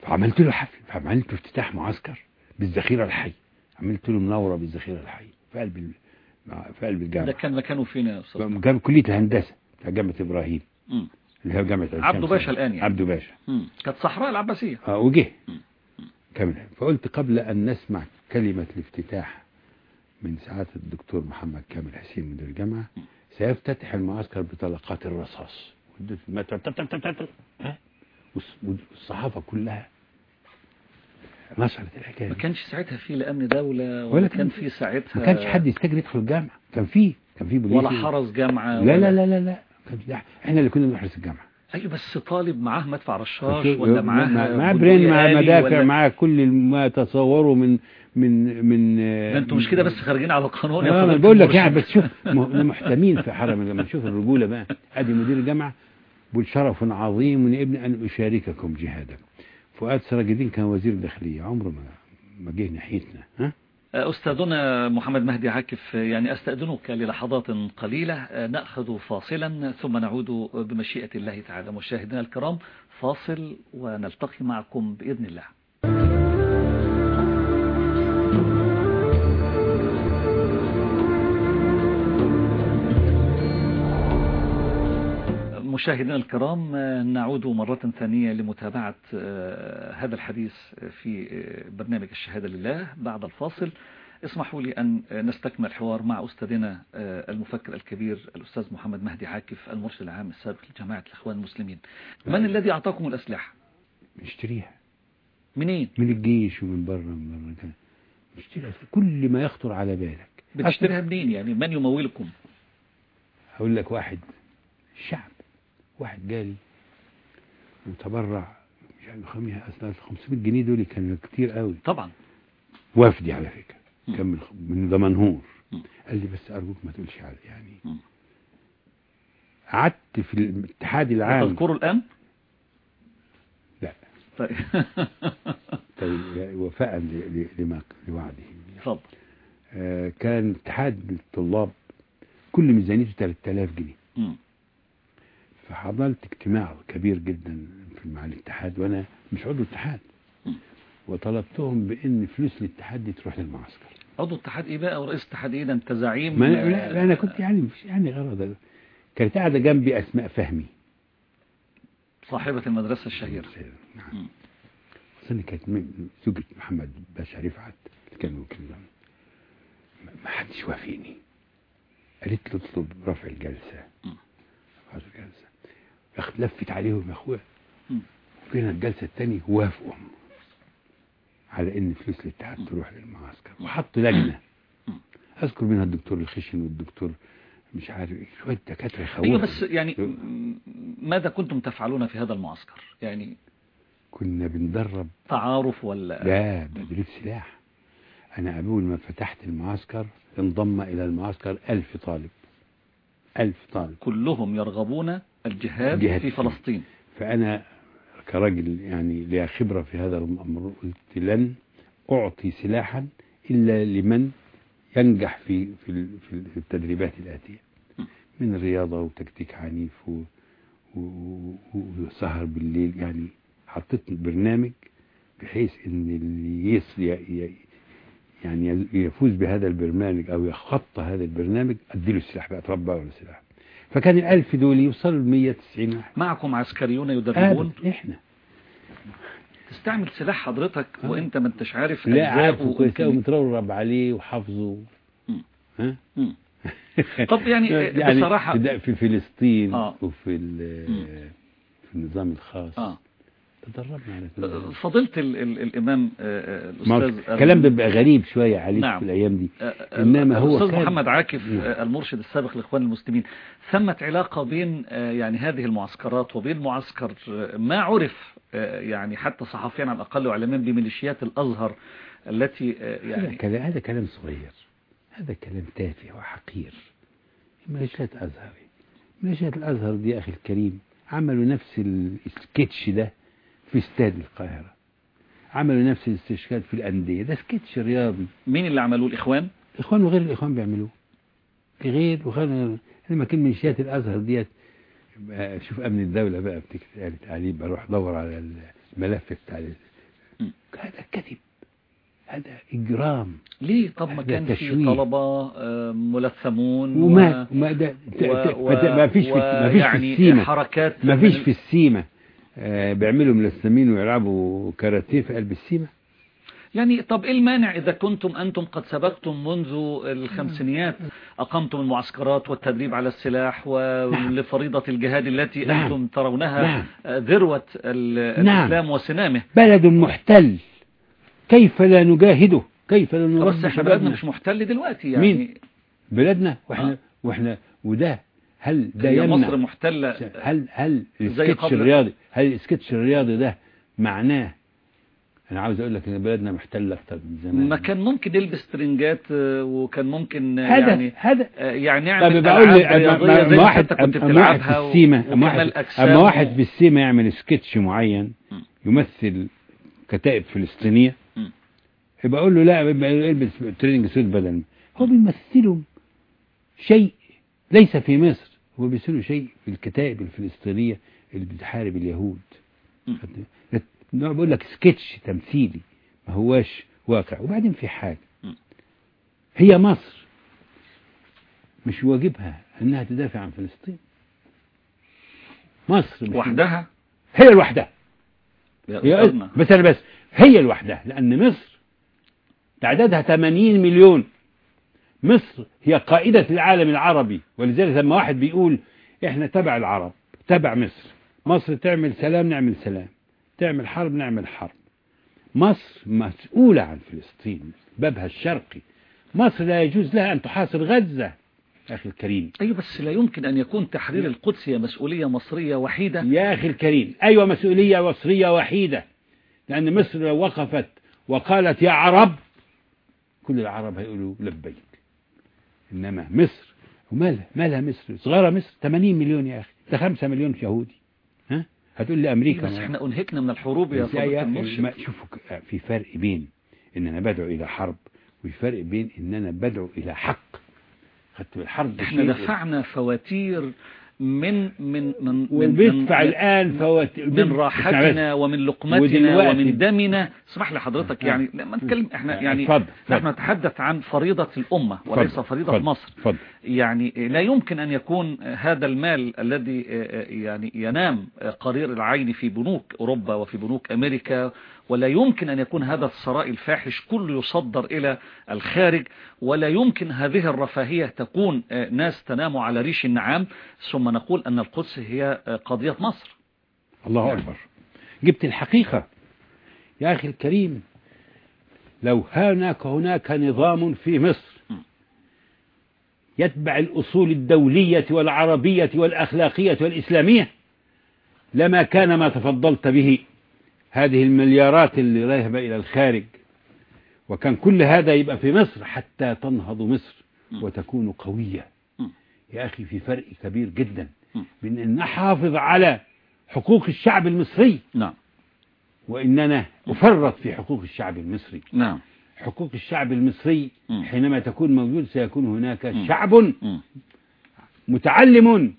فعملت له حفل فعملت له افتتاح معسكر بالذخيرة الحي عملت له منورة بالذخيرة الحي في قلب في قلب ده الجامعة كان مكانه فين يا أستاذ جاب كلية الهندسة بتاع جامعة إبراهيم م. اللي هي جامعة عبده. باشا الآن يعني. عبده باشا. كانت صحراء العباسية آه وجه م. كامل فقلت قبل أن نسمع كلمة الافتتاح من سعادة الدكتور محمد كامل حسين مدير الجامعة سيفتتح المعسكر بطلقات الرصاص. والصحافة كلها نشرت الحكاية ما. كانش ساعتها في لا أمن دولة ولا كان كان في ساعتها ما كانش حد يستجري يدخل الجامعة. كان في كان في بوليس ولا حرس جامعة لا لا لا لا لا. إحنا اللي كنا بنحرس الجامعة. أيوة بس طالب معاه مدفع رشاش ولا معاه مع- معاه برين مع آلي مدافع معاه كل ما تصوره من من من أنتوا مش كده بس خارجين على القانون يا أنا فضيلة بقول لك. يعني بس شوف محتمين في حرم لما نشوف الرجولة بقى. أدي مدير الجامعة بقول شرف عظيم يا ابني أن أشارككم جهادكم فؤاد سراج الدين كان وزير داخلية عمره ما ما جه ناحيتنا ها؟ أستاذنا محمد مهدي عاكف يعني أستأذنك للحظات قليلة. نأخذ فاصلا ثم نعود بمشيئة الله تعالى. مشاهدينا الكرام فاصل ونلتقي معكم بإذن الله. مشاهدينا الكرام نعود مرة ثانية لمتابعة هذا الحديث في برنامج الشهادة لله. بعد الفاصل اسمحوا لي أن نستكمل الحوار مع أستاذنا المفكر الكبير الأستاذ محمد مهدي عاكف المرشد العام السابق لجماعة الإخوان المسلمين. من الذي أعطاكم الأسلحة؟ نشتريها. منين؟ من الجيش ومن بره من بره كل ما يخطر على بالك. بتشتريها منين يعني؟ من يمولكم؟ هقول لك واحد الشعب واحد جالي وتبرع مش عارف 500 جنيه دول كانوا كتير قوي. طبعا. وافدي على فكرة. كان من من دمنهور قال لي بس أرجوك ما تقولش على يعني قعدت في الاتحاد العام. تذكره الآن؟ لا. طيب. طيب وفاء لما لوعده. اتفضل. آه كان اتحاد الطلاب كل ميزانيته 3000 جنيه. م. فحضرت اجتماع كبير جدا في مع الاتحاد وأنا مش عضو اتحاد. وطلبتهم بإن فلوس الاتحاد دي تروح للمعسكر. عضو اتحاد إيه بقى ورئيس اتحاد إيه ده؟ أنت زعيم؟ ما أنا, لا أنا كنت يعني مش يعني غرض كانت قاعدة جنبي أسماء فهمي. صاحبة المدرسة الشهيرة. نعم. أصلا كانت زوجة محمد باشا رفعت كانوا كده. ما حدش وافقني. قالت له اطلب رفع الجلسة. رفع لفت عليهم يا أخويا. فينا الجلسة الثانية وافقوا على إن فلوس الاتحاد تروح للمعسكر. وحط لجنة. أذكر منها الدكتور الخشن والدكتور مش عارف شوية دكاترة يخوفوا. أيوه بس يعني ماذا كنتم تفعلون في هذا المعسكر؟ يعني كنا بندرب. تعارف ولا؟ لا تدريب سلاح. أنا اول ما فتحت المعسكر انضم إلى المعسكر ألف طالب. ألف طالب. كلهم يرغبون الجهاد جهاد في فلسطين. فأنا كرجل يعني لي خبرة في هذا الأمر قلت لن أعطي سلاحا إلا لمن ينجح في في في التدريبات الآتية. من رياضة وتكتيك عنيف وسهر بالليل. يعني حطيت برنامج بحيث إن اللي يعني يفوز بهذا البرنامج أو يخطى هذا البرنامج أديله السلاح بقى اتربى ولا سلاح. فكان الألف دول يوصلوا ل 190 واحد. معكم عسكريون يدربون. آه إحنا. تستعمل سلاح حضرتك آه. وأنت ما أنتش عارف لا عارفه كويس. ومترورب عليه وحافظه. ها؟ طب يعني, يعني بصراحة في فلسطين آه. وفي في النظام الخاص. آه. تدربنا على كل فضيلة ال ال الإمام الأستاذ الكلام ده بيبقى غريب شوية عليك نعم. في الأيام دي. إنما هو الأستاذ محمد عاكف المرشد السابق لإخوان المسلمين. ثمت علاقة بين يعني هذه المعسكرات وبين معسكر ما عرف يعني حتى صحفيا على الأقل وإعلاميا بميليشيات الأزهر التي يعني هذا هذا كلام صغير. هذا كلام تافه وحقير. ميليشيات أزهري ميليشيات الأزهر دي أخي الكريم عملوا نفس السكتش ده. في استاد القاهرة. عملوا نفس الاستشهاد في الأندية. ده سكتش رياضي. مين اللي عملوه؟ الإخوان؟ الإخوان وغير الإخوان بيعملوه. غير وغير لما كان ميليشيات الأزهر ديت. شوف أمن الدولة بقى بتكتب عليه بروح أدور على الملف بتاع هذا كذب. هذا إجرام. ليه؟ طب ما كان في. طلبة ملثمون وما ما ده ما فيش في ما فيش يعني في السيمة. حركات ما فيش في السيمة. آه بيعملوا ملثمين ويلعبوا كاراتيه في قلب السيمة. يعني طب إيه المانع إذا كنتم أنتم قد سبقتم منذ الخمسينيات أقمتم المعسكرات والتدريب على السلاح ولفريضة الجهاد التي نعم. أنتم ترونها نعم. ذروة الأسلام وسنامه؟ بلد محتل. كيف لا نجاهده؟ كيف لا بس نربي إحنا بلدنا مش محتل دلوقتي يعني. مين؟ بلادنا وإحنا آه. وإحنا وده هل ده يمنع؟ مصر محتلة هل هل السكتش الرياضي هل السكتش الرياضي ده معناه؟ أنا عاوز أقول لك إن بلدنا محتلة أكتر من زمان. ما كان ممكن يلبس ترنجات آه، وكان ممكن آه، هذا يعني هذا آه، يعني طب يعمل بقول لي واحد كنت أما واحد بتلعبها أما وكمال واحد و- السيمة يعمل سكتش معين. يمثل كتائب فلسطينية م. يبقى أقول له لا البس تريننج سوت بدل. هو بيمثلهم شيء ليس في مصر. هو بيمثلوا شيء في الكتائب الفلسطينية اللي بتحارب اليهود. بقول لك سكتش تمثيلي ما هواش واقع. وبعدين في حاجة. هي مصر مش واجبها إنها تدافع عن فلسطين. مصر مش وحدها؟ هي لوحدها هي أستاذنا. بس أنا بس هي لوحدها لأن مصر تعدادها 80 مليون. مصر هي قائدة العالم العربي ولذلك لما واحد بيقول إحنا تبع العرب تبع مصر. مصر تعمل سلام نعمل سلام تعمل حرب نعمل حرب. مصر مسؤولة عن فلسطين بابها الشرقي. مصر لا يجوز لها أن تحاصر غزة. أخي الكريم. أيوة بس لا يمكن أن يكون تحرير القدس هي مسؤولية مصرية وحيدة. يا أخي الكريم أيوة مسؤولية مصرية وحيدة. لأن مصر لو وقفت وقالت يا عرب كل العرب هيقولوا لبيك. إنما مصر. ومالها مالها مصر؟ صغيرة مصر. 80 مليون يا أخي. ده 5 مليون يهودي. ها؟ هتقول لي أمريكا بس إحنا أنهكنا من الحروب يا المرشد؟ ما- شوفوا في فرق بين إن أنا بدعو إلى حرب وفي فرق بين إن أنا بدعو إلى حق. خدت بالحرب إحنا دفعنا فواتير من من من وبيدفع من, الآن فواتير من راحتنا ومن لقمتنا ومن دمنا. اسمح لي حضرتك. يعني لما نتكلم إحنا يعني اتفضل، اتفضل. نحن نتحدث عن فريضة الأمة وليس فريضة مصر. اتفضل. يعني لا يمكن أن يكون هذا المال الذي يعني ينام قرير العين في بنوك أوروبا وفي بنوك أمريكا ولا يمكن أن يكون هذا الثراء الفاحش كله يصدر إلى الخارج ولا يمكن هذه الرفاهية تكون ناس تنام على ريش النعام. ثم نقول أن القدس هي قضية مصر. الله أكبر. جبت الحقيقة. يا أخي الكريم لو هناك هناك نظام في مصر يتبع الأصول الدولية والعربية والأخلاقية والإسلامية لما كان ما تفضلت به هذه المليارات اللي رايحة إلى الخارج وكان كل هذا يبقى في مصر حتى تنهض مصر. وتكون قوية. يا أخي في فرق كبير جدا م. بين أن نحافظ على حقوق الشعب المصري نعم وإننا أفرط في حقوق الشعب المصري نعم حقوق الشعب المصري. حينما تكون موجود سيكون هناك. شعب. متعلم.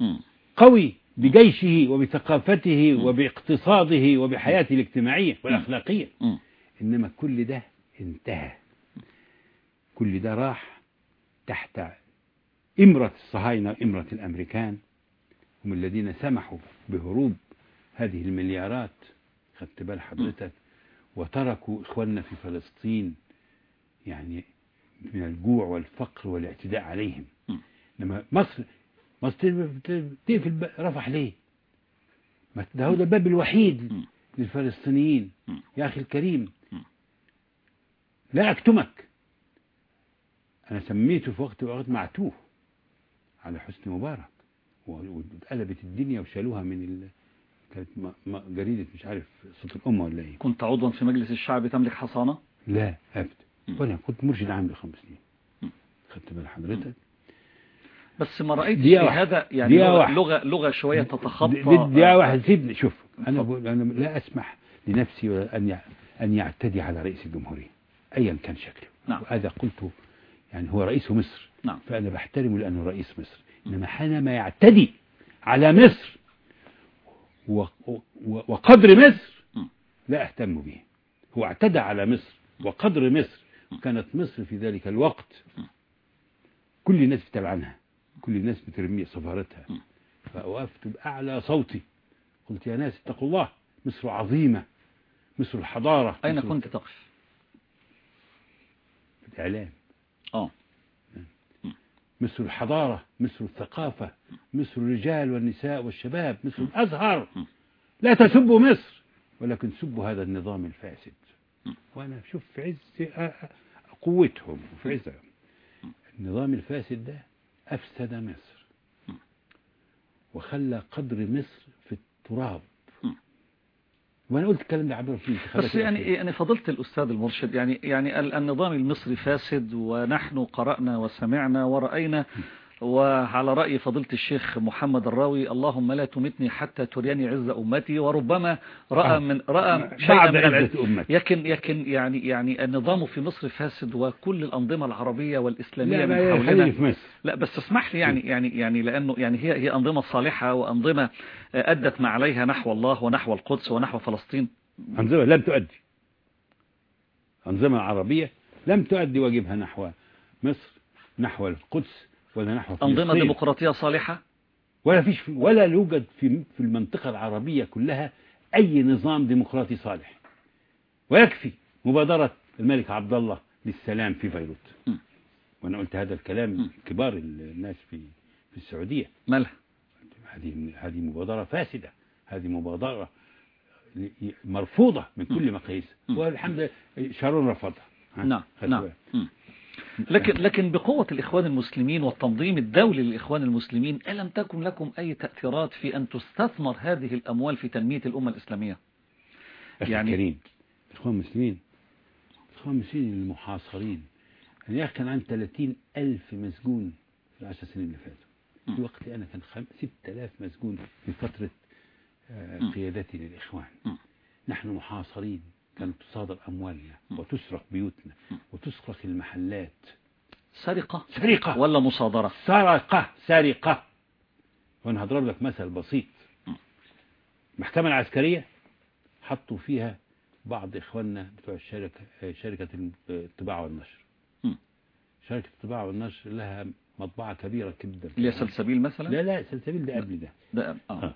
قوي بجيشه وبثقافته. وباقتصاده وبحياته الاجتماعية والأخلاقية. إنما كل ده انتهى كل ده راح تحت إمرة الصهاينة إمرة الأمريكان هم الذين سمحوا بهروب هذه المليارات خدت بال حضرتك وتركوا إخواننا في فلسطين يعني من الجوع والفقر والاعتداء عليهم. لما مصر مصر تقفل رفح ليه ما ده هو ده الباب الوحيد. للفلسطينيين. يا أخي الكريم. لا أكتمك أنا سميته في وقت وقت معتوه على حسني مبارك واتقلبت الدنيا وشالوها من ال... كانت جريدة مش عارف صوت الأمة ولا إيه كنت عضوا في مجلس الشعب تملك حصانة لا أبدا م. وأنا كنت مرشد عام لخمس سنين. خدت بال حضرتك بس ما رأيت في. هذا يعني لغة. لغة, لغة شوية تتخطى دي واحد سيبني شوف أنا أنا لا أسمح لنفسي أن أن يعتدي على رئيس الجمهورية أيا كان شكله نعم. وهذا قلته يعني هو رئيس مصر نعم فأنا بحترمه لأنه رئيس مصر إنما حينما يعتدي على مصر وقدر مصر. لا أهتم به هو اعتدى على مصر وقدر مصر كانت مصر في ذلك الوقت. كل الناس بتلعنها كل الناس بترمي صفارتها. فوقفت بأعلى صوتي. قلت يا ناس اتقوا الله مصر عظيمة مصر الحضارة أين مصر كنت تقف؟ في الإعلام. آه. مصر الحضارة مصر الثقافة مصر الرجال والنساء والشباب مصر الأزهر. لا تسبوا مصر ولكن سبوا هذا النظام الفاسد. وأنا شوف عز آ- آ- قوتهم وفي عز النظام الفاسد ده أفسد مصر. وخلى قدر مصر في التراب. م. وأنا قلت الكلام ده عبر في الانتخابات بس يعني. يعني فضلت الأستاذ المرشد. يعني يعني ال- النظام المصري فاسد ونحن قرأنا وسمعنا ورأينا. وعلى رأي فضيلة الشيخ محمد الراوي اللهم لا تمتني حتى تريني عز أمتي وربما رأى آه. من رأى شيئا بعد من عزة أمتي. يكن يكن يعني يعني النظام في مصر فاسد وكل الأنظمة العربية والإسلامية لا من لا حولنا. لا بس اسمح لي يعني يعني يعني لأنه يعني هي هي أنظمة صالحة وأنظمة أدت ما عليها نحو الله ونحو القدس ونحو فلسطين. أنظمة لم تؤدي. أنظمة عربية لم تؤدي واجبها نحو مصر نحو القدس ولا نحو أنظمة فلسطين ديمقراطية صالحة؟ ولا فيش ولا يوجد في في المنطقة العربية كلها أي نظام ديمقراطي صالح. ويكفي مبادرة الملك عبد الله للسلام في بيروت. م. وأنا قلت هذا الكلام م. كبار الناس في في السعودية. مالها هذه هذه مبادرة فاسدة. هذه مبادرة مرفوضة من كل مقاييس. والحمد لله شارون رفضها. ها؟ نعم نعم. لكن لكن بقوة الإخوان المسلمين والتنظيم الدولي للإخوان المسلمين ألم تكن لكم أي تأثيرات في أن تستثمر هذه الأموال في تنمية الأمة الإسلامية؟ أخي يعني- الكريم الإخوان المسلمين الإخوان المسلمين المحاصرين. يعني يا أخي كان عندي 30 ألف مسجون في العشر سنين اللي فاتوا. في وقت أنا كان خم... 6000 مسجون في فترة آه،. قيادتي للإخوان. نحن محاصرين. كانت تصادر أموالنا وتسرق بيوتنا وتسرق المحلات. سرقة؟ سرقة. ولا مصادرة؟ سرقة. سرقة. وأنا هضرب لك مثل بسيط. المحكمة العسكرية حطوا فيها بعض إخواننا بتوع الشركة شركة الطباعة والنشر. م. شركة الطباعة والنشر لها مطبعة كبيرة جدا. اللي هي سلسبيل مثلا؟ لا لا سلسبيل ده قبل ده. ده آه. آه.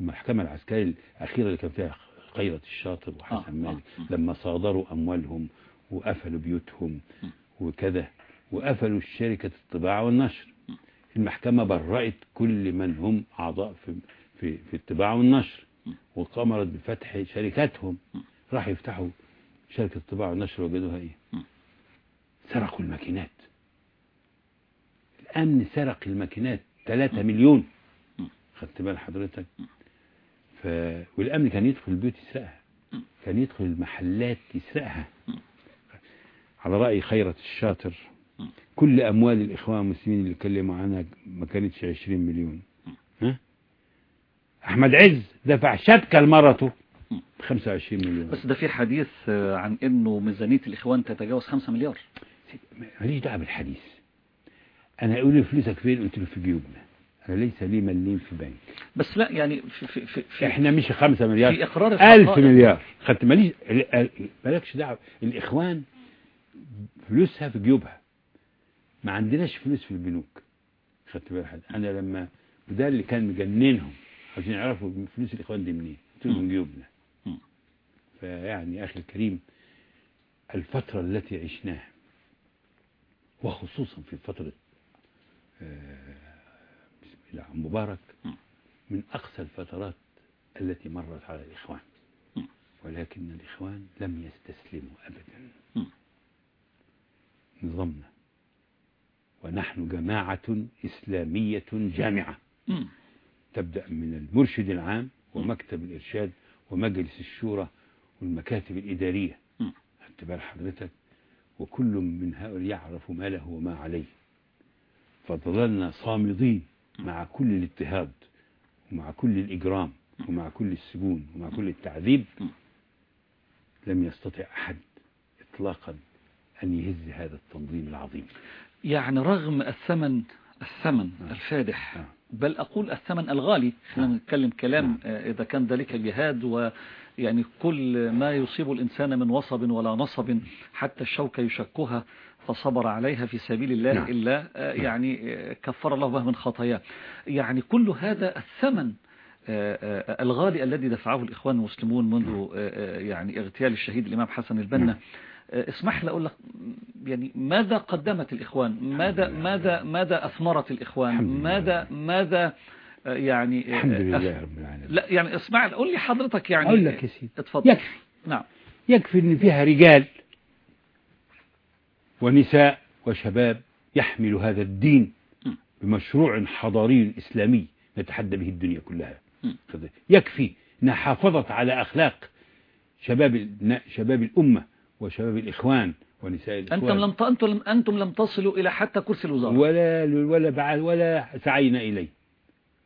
المحكمة العسكرية الأخيرة اللي كان فيها خيرة الشاطر آه، وحسن آه، مالك م. لما صادروا أموالهم وقفلوا بيوتهم. وكذا وقفلوا شركة الطباعة والنشر المحكمة برأت كل من هم أعضاء في في في الطباعة والنشر م. وقامت بفتح شركاتهم م. راحوا يفتحوا شركة الطباعة والنشر وجدوها إيه م. سرقوا الماكينات الأمن سرق الماكينات 3 مليون. خدت بال حضرتك ف... والأمن كان يدخل البيوت يسرقها. كان يدخل المحلات يسرقها. على رأي خيرة الشاطر. كل أموال الإخوان المسلمين اللي اتكلموا عنها ما كانتش 20 مليون ها؟ أحمد عز دفع شبكة لمرته م. ب 25 مليون بس ده في حديث آه، عن إنه ميزانية الإخوان تتجاوز 5 مليار ماليش دعوة بالحديث أنا أقول له فلوسك فين قلت له في جيوبنا أنا ليس لي مليم في بنك بس لا يعني في في في, في إحنا مش خمسة مليار. في إقرار ألف. مليار. خدت ماليش ال- ال- مالكش دعوة. الإخوان فلوسها في جيوبها. ما عندناش فلوس في البنوك. خدت بالك أنا لما وده اللي كان مجننهم. عشان يعرفوا فلوس الإخوان دي منين. قلت من جيوبنا. فيعني أخي الكريم الفترة التي عشناها وخصوصا في فترة آه، الله مبارك. من أقصى الفترات التي مرت على الإخوان. ولكن الإخوان لم يستسلموا أبدا. نظمنا ونحن جماعة إسلامية جامعة. تبدأ من المرشد العام ومكتب الإرشاد ومجلس الشورى والمكاتب الإدارية بال حضرتك وكل من هؤلاء يعرف ما له وما عليه فظللنا صامدين مع كل الاضطهاد ومع كل الإجرام ومع كل السجون ومع كل التعذيب. لم يستطع أحد إطلاقا أن يهز هذا التنظيم العظيم يعني رغم الثمن الثمن آه. الفادح آه. بل أقول الثمن الغالي خلينا آه. نتكلم كلام نعم. آه، إذا كان ذلك جهاد ويعني كل ما يصيب الإنسان من وصب ولا نصب حتى الشوكة يشكها فصبر عليها في سبيل الله نعم. إلا آه، يعني آه، كفر الله به من خطاياه. يعني كل هذا الثمن آه، الغالي الذي دفعه الإخوان المسلمون منذ آه، يعني اغتيال الشهيد الإمام حسن البنا. نعم. اسمح لي أقول لك يعني ماذا قدمت الإخوان؟ ماذا. ماذا ماذا أثمرت الإخوان. ماذا ماذا يعني الحمد لله رب العالمين. لا يعني اسمع قول لي حضرتك يعني. أقول لك يا سيدي. اتفضل. يكفي. نعم. يكفي إن فيها رجال ونساء وشباب يحمل هذا الدين م. بمشروع حضاري إسلامي نتحدى به الدنيا كلها. م. يكفي إنها حافظت على أخلاق شباب شباب الأمة وشباب الإخوان ونساء أنتم الإخوان أنتم لم أنتم لم تصلوا إلى حتى كرسي الوزارة. ولا ولا بعد ولا سعينا إليه.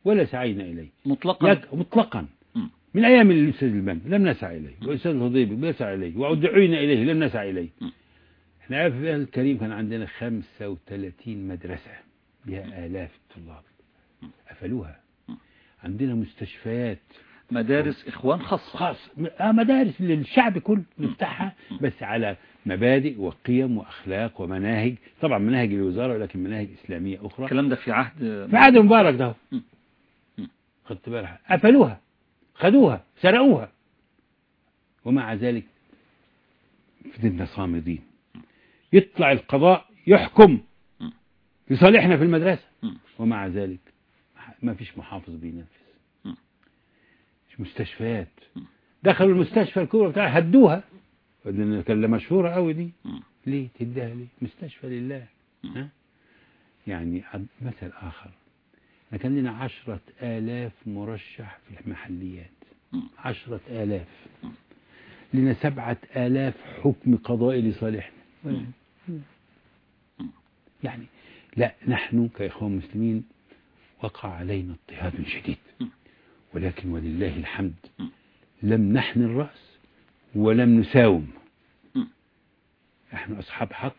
ولا سعينا إليه. مطلقا؟ يك- مطلقا. من أيام الأستاذ البن لم نسعى إليه. والأستاذ الخضيبي لم يسعى إليه. ودعينا إليه لم نسعى إليه. مم. إحنا في البلد الكريم كان عندنا 35 مدرسة بها آلاف الطلاب. قفلوها. عندنا مستشفيات. مدارس إخوان خاصة. خاص. آه مدارس للشعب كله نفتحها بس على مبادئ وقيم وأخلاق ومناهج. طبعا مناهج الوزارة ولكن مناهج إسلامية أخرى. الكلام ده في عهد في عهد مبارك ده. خدت بالك قفلوها. خدوها. سرقوها. ومع ذلك فضلنا صامدين. يطلع القضاء يحكم. لصالحنا في المدرسة. ومع ذلك ما فيش محافظ بينفذ. مش مستشفيات. دخلوا المستشفى الكبرى بتاع هدوها كان مشهورة قوي دي. ليه تديها ليه مستشفى لله. ها؟ يعني مثل آخر إحنا كان لنا عشرة آلاف مرشح في المحليات. عشرة آلاف. لنا سبعة آلاف حكم قضائي لصالحنا. يعني لا نحن كإخوان مسلمين وقع علينا اضطهاد شديد. ولكن ولله الحمد. لم نحن الرأس ولم نساوم. نحن أصحاب حق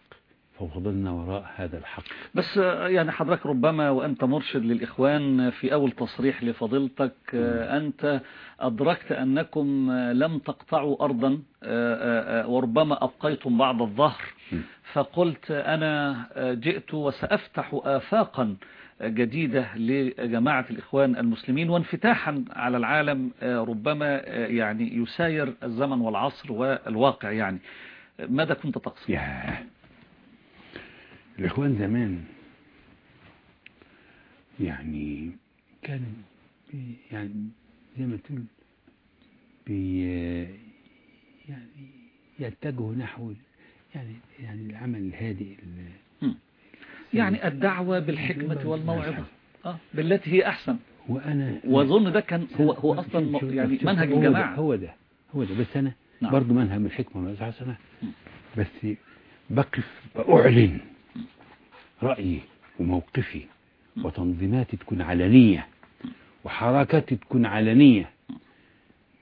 ففضلنا وراء هذا الحق بس يعني حضرتك ربما وأنت مرشد للإخوان في أول تصريح لفضيلتك أنت أدركت أنكم لم تقطعوا أرضا وربما أبقيتم بعض الظهر. فقلت أنا آه، جئت وسأفتح آفاقا جديدة لجماعة الإخوان المسلمين وانفتاحا على العالم آه، ربما آه، يعني يساير الزمن والعصر والواقع يعني ماذا كنت تقصد؟ ياه الإخوان زمان يعني كان يعني زي ما تقول بي يعني يتجهوا نحو يعني يعني العمل الهادئ. يعني الدعوة بالحكمة والموعظة. آه بالتي هي أحسن. وأنا وأظن ده كان هو هو أصلا يعني منهج الجماعة. هو ده هو ده. بس أنا نعم. برضه منهج من الحكمة والموعظة الحسنة م. بس بقف بأعلن رأيي وموقفي وتنظيماتي تكون علنية وحركاتي تكون علنية.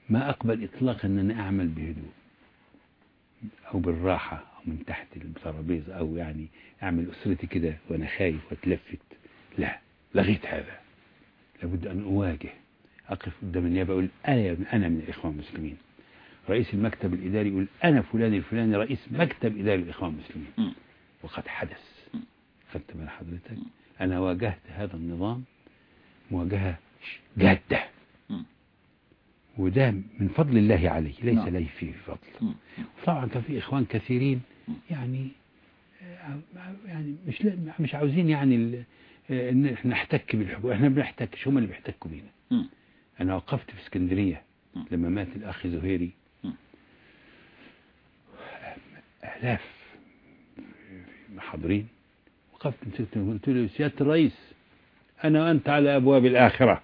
ما أقبل إطلاقا أن أنا أعمل بهدوء أو بالراحة من تحت الترابيزة أو يعني أعمل أسرتي كده وأنا خايف وأتلفت. لا لغيت هذا. لابد أن أواجه. أقف قدام النيابة أقول أنا أنا من الإخوان المسلمين. رئيس المكتب الإداري يقول أنا فلان الفلاني رئيس مكتب إداري الإخوان المسلمين. وقد حدث. خدت بال حضرتك. أنا واجهت هذا النظام مواجهة جادة. وده من فضل الله علي ليس نعم. لي فيه فضل. م. طبعا كان في إخوان كثيرين يعني يعني مش مش عاوزين يعني إن إحنا نحتك بالحكومة إحنا بنحتكش هم اللي بيحتكوا بينا. أنا وقفت في اسكندرية م. لما مات الأخ زهيري. آلاف حاضرين وقفت مسكت قلت له سيادة الرئيس أنا وأنت على أبواب الآخرة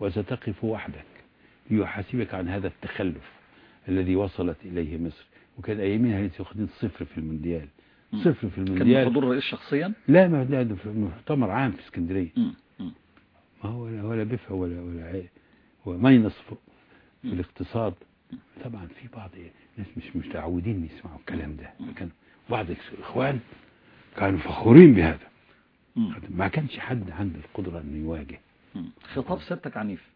وستقف وحدك ليحاسبك عن هذا التخلف الذي وصلت إليه مصر وكان أيامها لسه واخدين صفر في المونديال. صفر في كان المونديال. حضور الرئيس شخصيا؟ لا ما ده في مؤتمر عام في اسكندرية. ما هو ولا ولا بفها ولا ولا هو ماينص في. الاقتصاد. طبعا في بعض ناس مش متعودين يسمعوا الكلام ده. كان بعض الإخوان كانوا فخورين بهذا. ما كانش حد عنده القدرة إنه يواجه. خطاب سيادتك عنيف.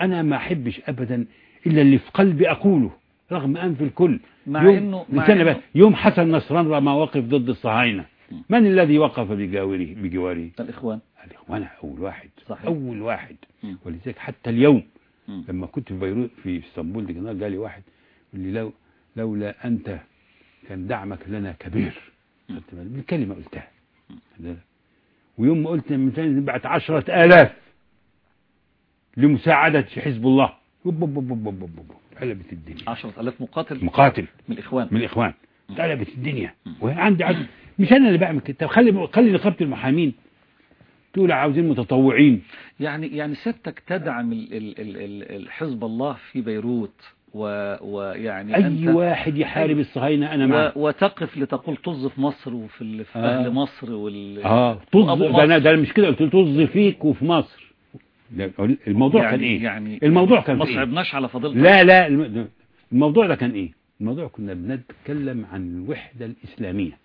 أنا ما أحبش ابدا إلا اللي في قلبي أقوله. رغم أنف الكل مع يوم إنه- مع إنه- بقى يوم حسن نصر الله ما وقف ضد الصهاينة م. من الذي وقف بجواره بجواره الإخوان الإخوان أول واحد صحيح. أول واحد. ولذلك حتى اليوم م. لما كنت في بيروت في إسطنبول دي كان جالي واحد يقول لي لو لولا أنت كان دعمك لنا كبير م. خدت بالك؟ دي كلمة قلتها؟ ويوم ما قلت نبعت عشرة آلاف لمساعدة حزب الله بوب بوب بوب بوب بوب. قلبت الدنيا. عشرة ألاف مقاتل. مقاتل. من الإخوان. من الإخوان. قلبت الدنيا. وعندي عدد مش أنا اللي بعمل كده. خلي خلي نقابة المحامين. تقول عاوزين متطوعين. يعني يعني سيادتك تدعم ال- ال- ال- ال- الحزب الله في بيروت. ويعني أي أنت واحد يحارب الصهاينة أنا معه و... وتقف لتقول طز في مصر وفي. في آه. أهل مصر وال... آه. طز ده مصر. ده أنا مش كده قلت طز فيك وفي مصر. الموضوع يعني كان إيه؟ يعني الموضوع كان ما إيه؟ صعبناش على فضيلتك. لا لا الم- الموضوع ده كان إيه؟ الموضوع كنا بنتكلم عن الوحدة الإسلامية.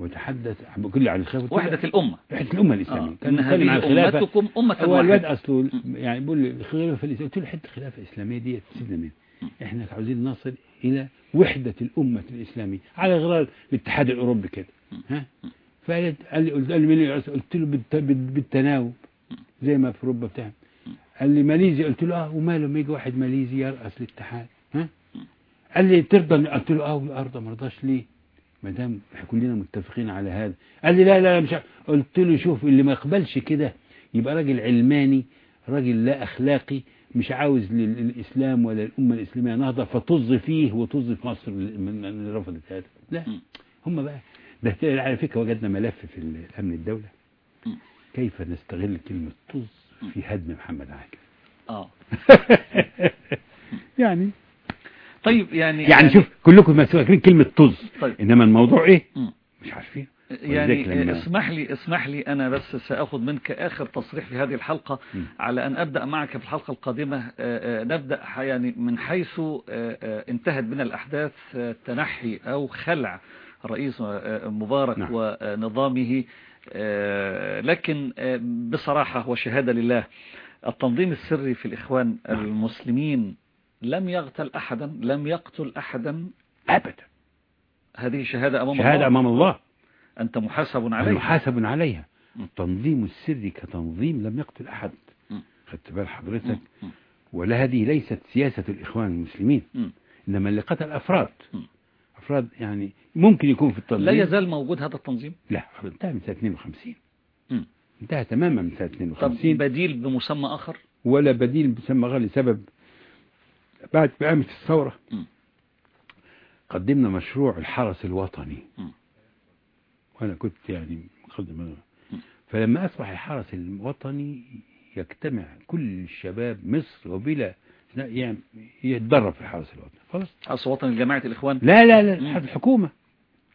وتحدث بكل عن الخلافة وحدة الأمة. وحدة الأمة آه. الإسلامية إن بنتكلم عن هذه الخلافة أمتكم أمة هو الواد أصله يعني بيقول لي الخلافه الاسلاميه قلت له حتة الخلافه الاسلاميه دي سيدنا مين؟ إحنا عاوزين نصل إلى وحدة الأمة الإسلامية. على غرار الاتحاد الأوروبي كده. ها؟ فقال قال لي قلت له بالت- بال- بالتناوب. زي ما في أوروبا بتاع قال لي ماليزيا. قلت له آه وماله لما يجي واحد ماليزي يرأس الاتحاد ها؟ قال لي ترضى قلت له آه والأرض ما رضاش ليه؟ ما دام إحنا كلنا متفقين على هذا. قال لي لا لا مش قلت له شوف اللي ما يقبلش كده يبقى راجل علماني راجل لا أخلاقي مش عاوز لل- للإسلام ولا الأمة الإسلامية نهضة فطز فيه وطز في مصر من رفضت هذا لا. هم بقى. ده على فكرة وجدنا ملف في الأمن الدولة. كيف نستغل كلمة طز في هدم محمد عاكف؟ آه. يعني. طيب يعني يعني شوف كلكم ما فاكرين كلمة طز. طيب. إنما الموضوع إيه. مش عارفين يعني لما- اسمح لي اسمح لي أنا بس سأخذ منك آخر تصريح في هذه الحلقة م. على أن أبدأ معك في الحلقة القادمة. آه، آه، نبدأ ح- يعني من حيث آه، انتهت بنا الأحداث آه، تنحي أو خلع رئيس مبارك نعم. ونظامه. لكن آه، بصراحة وشهادة لله. التنظيم السري في الإخوان المسلمين لم يغتل أحدا لم يقتل أحدا أبدا. هذه شهادة أمام شهادة الله أمام الله. أنت محاسب عليها. محاسب عليها. التنظيم السري كتنظيم لم يقتل أحد. خدت بال حضرتك. ولا هذه ليست سياسة الإخوان المسلمين. إنما اللي قتل أفراد أفراد يعني ممكن يكون في التنظيم لا يزال موجود هذا التنظيم لا انتهى من سنة 52 م. انتهى تماما من سنة طب 52 بديل بمسمى آخر ولا بديل بسمى غير لسبب بعد قامت الثورة م. قدمنا مشروع الحرس الوطني م. وأنا كنت يعني مقدم. فلما أصبح الحرس الوطني يجتمع كل الشباب مصر وبلا يعني يتدرب في الحرس الوطني خلاص. حرس وطني لجماعة الإخوان؟ لا لا لا الحكومة.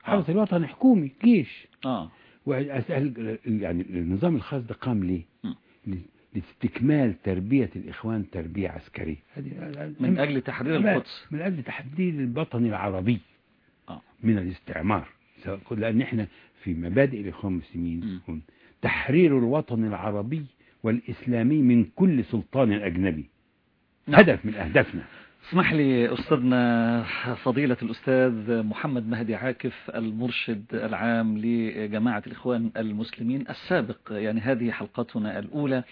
آه. الوطني حكومي جيش. آه. يعني النظام الخاص ده قام ليه؟ لاستكمال تربية الإخوان تربية عسكرية. هذه من أجل تحرير القدس. من أجل تحديد الوطن العربي. آه. من الاستعمار. لأن إحنا في مبادئ الإخوان المسلمين. تحرير الوطن العربي والإسلامي من كل سلطان أجنبي. نعم. هدف من أهدافنا اسمح لي أستاذنا فضيلة الأستاذ محمد مهدي عاكف المرشد العام لجماعة الإخوان المسلمين السابق يعني هذه حلقتنا الأولى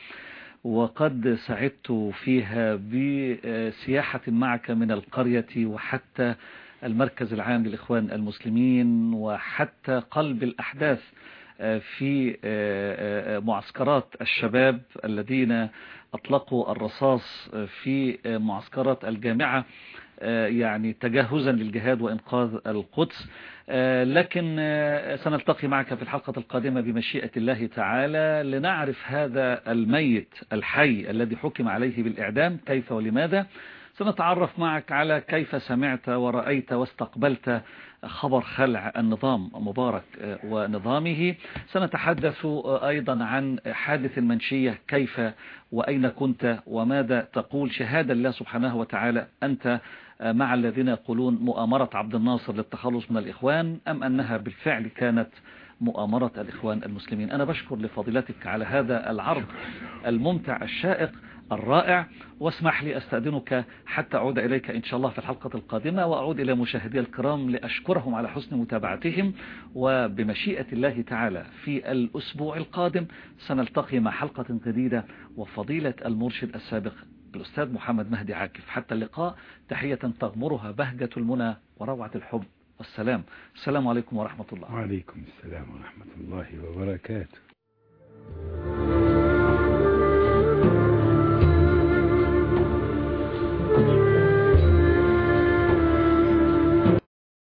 وقد سعدت فيها بسياحة معك من القرية وحتى المركز العام للإخوان المسلمين وحتى قلب الأحداث في معسكرات الشباب الذين أطلقوا الرصاص في معسكرات الجامعة يعني تجهزا للجهاد وإنقاذ القدس. لكن سنلتقي معك في الحلقة القادمة بمشيئة الله تعالى لنعرف هذا الميت الحي الذي حكم عليه بالإعدام كيف ولماذا. سنتعرف معك على كيف سمعت ورأيت واستقبلت خبر خلع النظام مبارك ونظامه. سنتحدث أيضا عن حادث المنشية كيف وأين كنت وماذا تقول؟ شهادة الله سبحانه وتعالى أنت مع الذين يقولون مؤامرة عبد الناصر للتخلص من الإخوان أم أنها بالفعل كانت مؤامرة الإخوان المسلمين؟ أنا بشكر لفضيلتك على هذا العرض الممتع الشائق. الرائع واسمح لي أستأذنك حتى أعود إليك إن شاء الله في الحلقة القادمة وأعود إلى مشاهدي الكرام لأشكرهم على حسن متابعتهم وبمشيئة الله تعالى في الأسبوع القادم سنلتقي مع حلقة جديدة وفضيلة المرشد السابق الأستاذ محمد مهدي عاكف. حتى اللقاء تحية تغمرها بهجة المنى وروعة الحب والسلام. السلام عليكم ورحمة الله. وعليكم السلام ورحمة الله وبركاته.